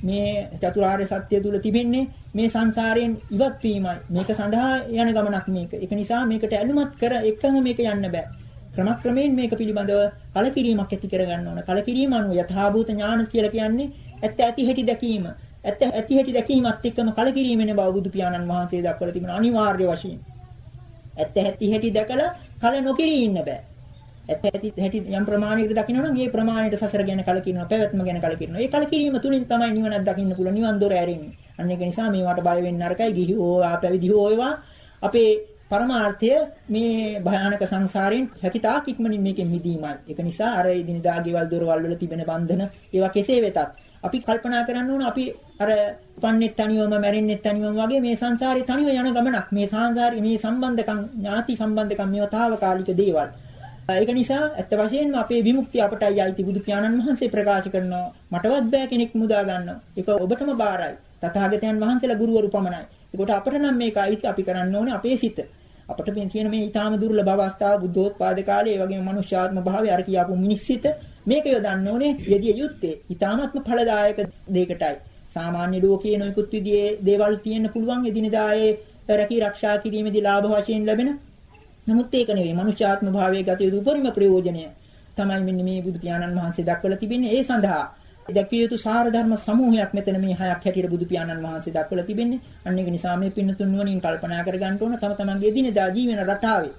මේ චතුරාර්ය සත්‍ය තුල තිබෙන්නේ මේ සංසාරයෙන් ඉවත් වීමයි. මේක සඳහා යන ගමනක් මේක. ඒක නිසා මේකට ඇලුමත් කර එකම මේක යන්න බෑ. ක්‍රමක්‍රමයෙන් මේක පිළිබඳව කලකිරීමක් ඇති කරගන්න ඕන. කලකිරීම අනුව යථාභූත ඥාන කියලා කියන්නේ ඇත්ත ඇති හැටි දැකීම. ඇත්ත ඇති හැටි දැකීමත් එක්කම කලකිරීමනේ බව බුදු පියාණන් වහන්සේ දක්වලා තිබෙන අනිවාර්ය වශයෙන්. ඇත්ත ඇති හැටි දැකලා කල නොකිරී ඉන්න බෑ. ඇත්ත ඇති හැටි යම් ප්‍රමාණයකට දකිනවා නම් ඒ ප්‍රමාණයට සසර ගැන කලකිරෙනවා පැවැත්ම ගැන කලකිරෙනවා. ඒ කලකිරීම තුලින් තමයි නිවනක් දකින්න පුළුවන්. නිවන් දොර ඇරෙන්නේ. අන්න ඒක නිසා මේවට බය වෙන්න නරකයි. ගිහි හෝ ආපැවිදි හෝ ඒවා අපේ පරමාර්ථය මේ භයානක සංසාරයෙන් හැකිතාක් ඉක්මනින් මේකෙන් මිදීමයි. ඒක නිසා අර ඉදිනදා ගෙවල් දොරවල් වල තිබෙන බන්ධන ඒවා කෙසේ වෙතත් අපි කල්පනා කරන්න ඕන අපි අර පන්නේත් තනියම මැරෙන්නෙත් තනියම වගේ මේ සංසාරේ තනිව යන ගමනක්. මේ සංසාරේ මේ සම්බන්ධකම් ඥාති සම්බන්ධකම් මේවා తాවකාලික දේවල්. ඒක නිසා ඇත්ත වශයෙන්ම අපේ විමුක්තිය අපටයි අයිති බුදු පියාණන් වහන්සේ ප්‍රකාශ කරනවා මටවත් බෑ කෙනෙක් මුදා ගන්න. ඒක ඔබටම බාරයි. තථාගතයන් වහන්සේලා ගුරුවරු පමණයි. ඒකට අපට නම් මේක අයිති අපි කරන්න ඕනේ අපේ සිත. අපිට මේ තියෙන මේ ඊටාම දුර්ලභ අවස්ථාව බුද්ධෝත්පාද කාලේ ඒ වගේම මනුෂ්‍යාත්ම භාවය අර කියාපු මිනිස් සිත මේක යොදන්න ඕනේ යෙදිය යුත්තේ ඊටාමත්ම ඵලදායක දෙයකටයි. සාමාන්‍ය ලෝකයේ නොයෙකුත් විදිහේ දේවල් තියෙන්න පුළුවන් එදිනදා ඒ රැකී ආරක්ෂා කිරීමේදී ලාභ වශයෙන් ලැබෙන නමුත් ඒක නෙවෙයි. මනුෂ්‍යාත්ම භාවයේ ගත යුතු උපරිම ප්‍රයෝජනය තමයි මෙන්න මේ බුදු පියාණන් වහන්සේ දක්වලා තිබෙන්නේ. ඒ සඳහා දැක්විය යුතු සාර ධර්ම සමූහයක් මෙතන මේ හයක් හැටියට බුදු පියාණන් වහන්සේ දක්වලා තිබෙන්නේ. අන්න ඒක නිසා මේ පින්නතුන් වලින් කල්පනා කර ගන්න ඕන තම තමන්ගේ එදිනෙදා ජීවන රටාවේ.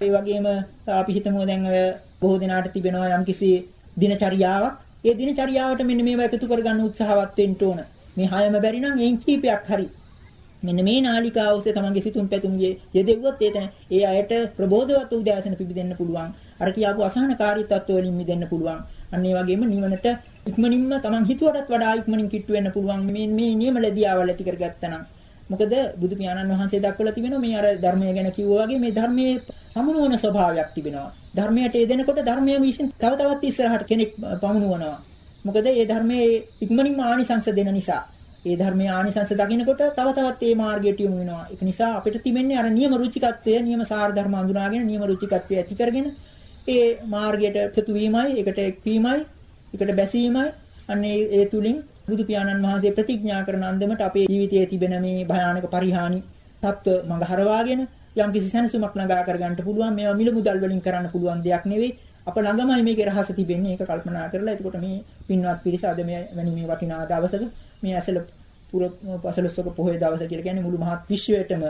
ඒ වගේම අපි හිතමු දැන් ඔය බොහෝ දිනාට තිබෙනවා යම්කිසි දිනචරියාවක්. ඒ දිනචරියාවට මෙන්න මේවා එකතු කරගන්න උත්සාහවත් වෙන්න ඕන. මේ හයම බැරි නම් එයින් කීපයක් හරි මෙන්න මේ නාලිකාව ඔස්සේ තමන්ගේ සිතුම් පැතුම් යෙදෙව්වොත් ඒ ඒ අයට ප්‍රබෝධවත් උදෑසන පිබිදෙන්න පුළුවන්. අර කියාපු අසහනකාරී තත්ත්ව වලින් මිදෙන්න පුළුවන්. අන්න ඒ වගේම නිවනට ඉක්මනින්ම තමන් හිතුවටත් වඩා ඉක්මනින් කිට්ටු වෙන්න පුළුවන්. මේ මේ නියම ලැබියාවල් ඇති කරගත්තා නම්. මොකද බුදු පියාණන් වහන්සේ දක්වලා තිබෙනවා මේ අර ධර්මය ගැන කිව්වා වගේ මේ ධර්මයේ පමුණුවන ස්වභාවයක් තිබෙනවා. ධර්මයට එදෙනකොට ධර්මය විසින් තව තවත් ඉස්සරහට කෙනෙක් පමුණුවනවා. මොකද මේ ධර්මයේ ඉක්මනින්ම ආනිසංස දෙන නිසා. ඒ ධර්මයේ ආනිසංස දකින්නකොට තව තවත් ඒ මාර්ගයට යොමු වෙනවා. ඒක නිසා අපිට තිබෙන්නේ අර නියම රුචිකත්වය, නියම සාර ධර්ම අඳුනාගෙන නියම රුචිකත්වය ඇති කරගෙන ඒ මාර්ගයට එකතු වීමයි, ඒකට එක්වීමයි, ඒකට බැසීමයි. අන්න ඒ තුලින් බුදු පියාණන් වහන්සේ ප්‍රතිඥා කරන අන්දමට අපේ ජීවිතයේ තිබෙන මේ භයානක පරිහානි තත්ත්ව මඟ හරවාගෙන යම් කිසි සැනසීමක් ළඟා කරගන්න පුළුවන්. මේවා මිල මුදල් වලින් කරන්න පුළුවන් දෙයක් නෙවෙයි. අප ළඟමයි මේකේ රහස තිබෙන්නේ. ඒක කල්පනා කරලා එතකොට මේ පින්වත් පිරිස අද මේ වැනි මේ වටිනා දවසක මේ ඇසල පුර පසළොස්වක පොහොය දවස කියලා කියන්නේ මුළු මහත් විශ්වයටම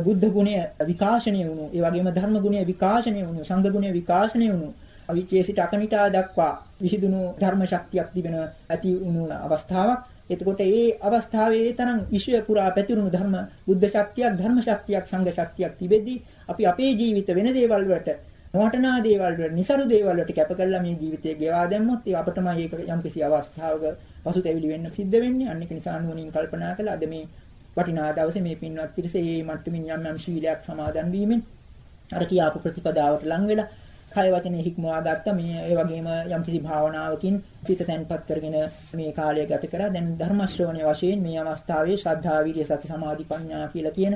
බුද්ධ ගුණය විකාශනය වුණු ඒ වගේම ධර්ම ගුණය විකාශනය වුණු සංඝ ගුණය විකාශනය වුණු අවිචේ සිට අකනිටා දක්වා විහිදුණු ධර්ම ශක්තියක් තිබෙන ඇති වුණු අවස්ථාවක්. එතකොට ඒ අවස්ථාවේ ඒ තරම් විශ්වය පුරා පැතිරුණු ධර්ම බුද්ධ ශක්තියක් ධර්ම ශක්තියක් සංඝ ශක්තියක් තිබෙද්දී අපි අපේ ජීවිත වෙන දේවල් වලට නොවටනා දේවල් වලට નિසරු දේවල් වලට කැප කරලා මේ ජීවිතය ගෙවා දැම්මොත් ඒ අපටමයි ඒක යම්කිසි අවස්ථාවක පසුතැවිලි වෙන්න සිද්ධ වෙන්නේ. අන්න ඒක නිසා නුවණින් කල්පනා කළා. අද මේ වටිනා දවසේ මේ පින්වත් පිරිස මේ මට්ටමින් යම් යම් ශීලයක් සමාදන් වීමෙන් අර කියාපු ප්‍රතිපදාවට ලං වෙලා කය වචනේ හික්මවා ගත්ත. මේ ඒ වගේම යම්කිසි භාවනාවකින් සිත තැන්පත් කරගෙන මේ කාලය ගත කරා. දැන් ධර්ම ශ්‍රවණය වශයෙන් මේ අවස්ථාවේ ශ්‍රද්ධා විරිය සති සමාධි ප්‍රඥා කියලා කියන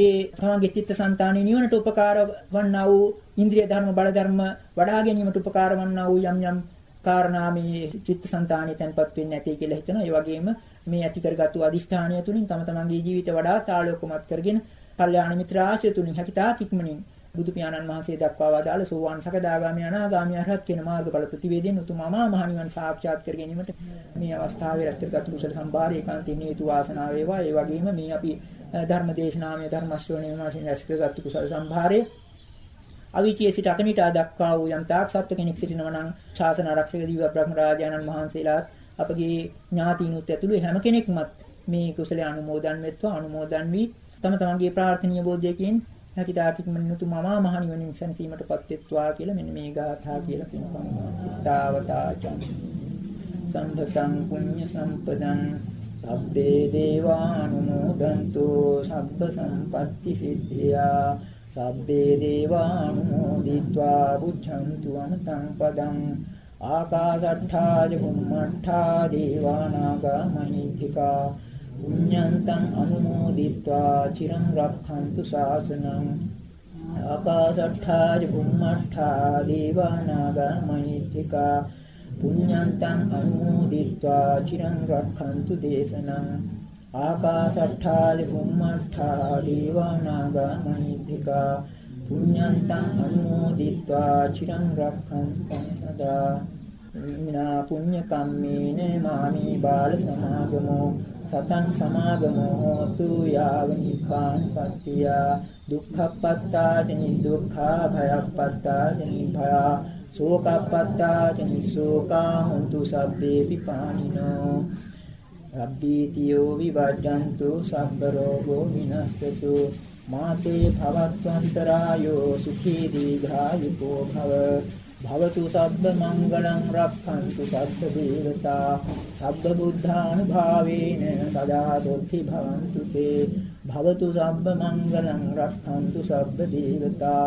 ඒ තමන්ගේ චිත්ත සංතානයේ නිවනට උපකාර වන්නා වූ ඉන්ද්‍රිය ධර්ම බල ධර්ම වඩා ගැනීමට උපකාර වන්නා වූ යම් යම් කාරණා මේ චිත්ත සංතානයේ තැන්පත් වෙන්නේ නැtei කියලා හිතනවා. ඒ වගේම මේ ඇති කරගත්තු අදිෂ්ඨානය තුලින් තම තමන්ගේ ජීවිත වඩා තාලෝකමත් කරගෙන කල්යාණ මිත්‍ර ආශ්‍රය තුලින් හැකිතා කික්මනින් බුදු පියාණන් වහන්සේ දක්වා වදාළ සෝවාන් සකදාගාමී අනාගාමී අරහත් කියන මාර්ගඵල ප්‍රතිවේදයෙන් උතුමමා මහණිවන් සාක්ෂාත් කර ගැනීමට මේ අවස්ථාවේ රැස්කරගත් කුසල සම්භාරය ඒකාන්තයෙන් හේතු වාසනාව වේවා. ඒ වගේම මේ අපි ධර්ම දේශනාමය ධර්ම ශ්‍රවණය වශයෙන් රැස්කරගත් කුසල සම්භාරය අවිචියේ සිට අකනිටා දක්වා වූ යම් තාක් සත්ව කෙනෙක් සිටිනවා නම් ශාසන ආරක්ෂක දිව්‍ය බ්‍රහ්ම රාජානන් වහන්සේලාත් අපගේ ඥාතීනුත් ඇතුළු හැම කෙනෙක්මත් මේ කුසලයේ අනුමෝදන් වෙත්වා අනුමෝදන් වී තම තමන්ගේ ප්‍රාර්ථනීය බෝධියකින් හැකිතාකින් මමා මහ නිවනින් සැනසීමටපත් වෙත්වා කියලා මෙන්න මේ ගාථා කියලා කියනවා. සිතාවතාචං සම්පතං පුඤ්ඤ සම්පදං සබ්බේ දේවානුමෝදන්තු සබ්බ සම්පත්ති සිද්ධියා. සබ්බේ දේවානුමෝදිत्वा බුද්ධන්තු අනතං පදං. ආකාශට්ඨා චුම්මට්ඨා දේවානාගා මහිත්‍තිකා පුඤ්ඤන්තං අනුමෝදිत्वा චිරං රක්ඛන්තු ශාසනං. ආකාශට්ඨා චුම්මට්ඨා දේවානාගා මහිත්‍තිකා පුඤ්ඤන්තං අනුමෝදිත්වා. චිරං රක්ඛන්තු දේශනං. ආකාශට්ඨා ලිම්මට්ඨා දීවානාගා මහිද්దికා පුඤ්ඤන්තං අනුමෝදිත්වා. චිරං රක්ඛන්තු සදා මිනා පුඤ්ඤ කම්මේන මාමේ බාල සමාගමෝ. සතං සමාගමෝ හෝතු යාව නිපාන පත්තිය දුක්ඛප්පත්තා ජනි දුක්ඛා භයප්පත්තා ජනි භයා ශෝකප්පත්තා ජනි ශෝකා හොන්තු සබ්බේ පිපානිනෝ අබ්බීතියෝ විවජ්ජන්තු සබ්බ රෝගෝ විනස්සතු. මාතේ භවත්වන්තරායෝ සුඛී දීඝායුකෝ භව. භවතු සබ්බ මංගලං රක්ඛන්තු සබ්බ දේවතා. සබ්බ බුද්ධානුභාවේන සදා සොත්ති භවන්තු තේ. භවතු සබ්බ මංගලං රක්ඛන්තු සබ්බ දේවතා.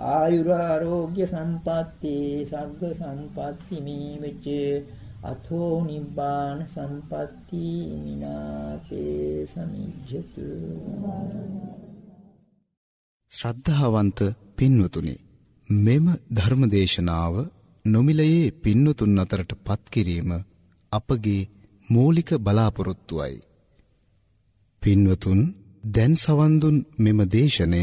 ආයුරාෝග්‍ය සම්පatti සග්ග සම්පatti මීවච අතෝ නිබ්බාන සම්පatti මිනාතේ සමිජ්ජතු ශ්‍රද්ධාවන්ත පින්වතුනි මෙම ධර්මදේශනාව නොමිලයේ පින්නතුන් අතරට පත් කිරීම අපගේ මූලික බලාපොරොත්තුවයි. පින්වතුන් දැන් සවන් දුන් මෙම දේශනය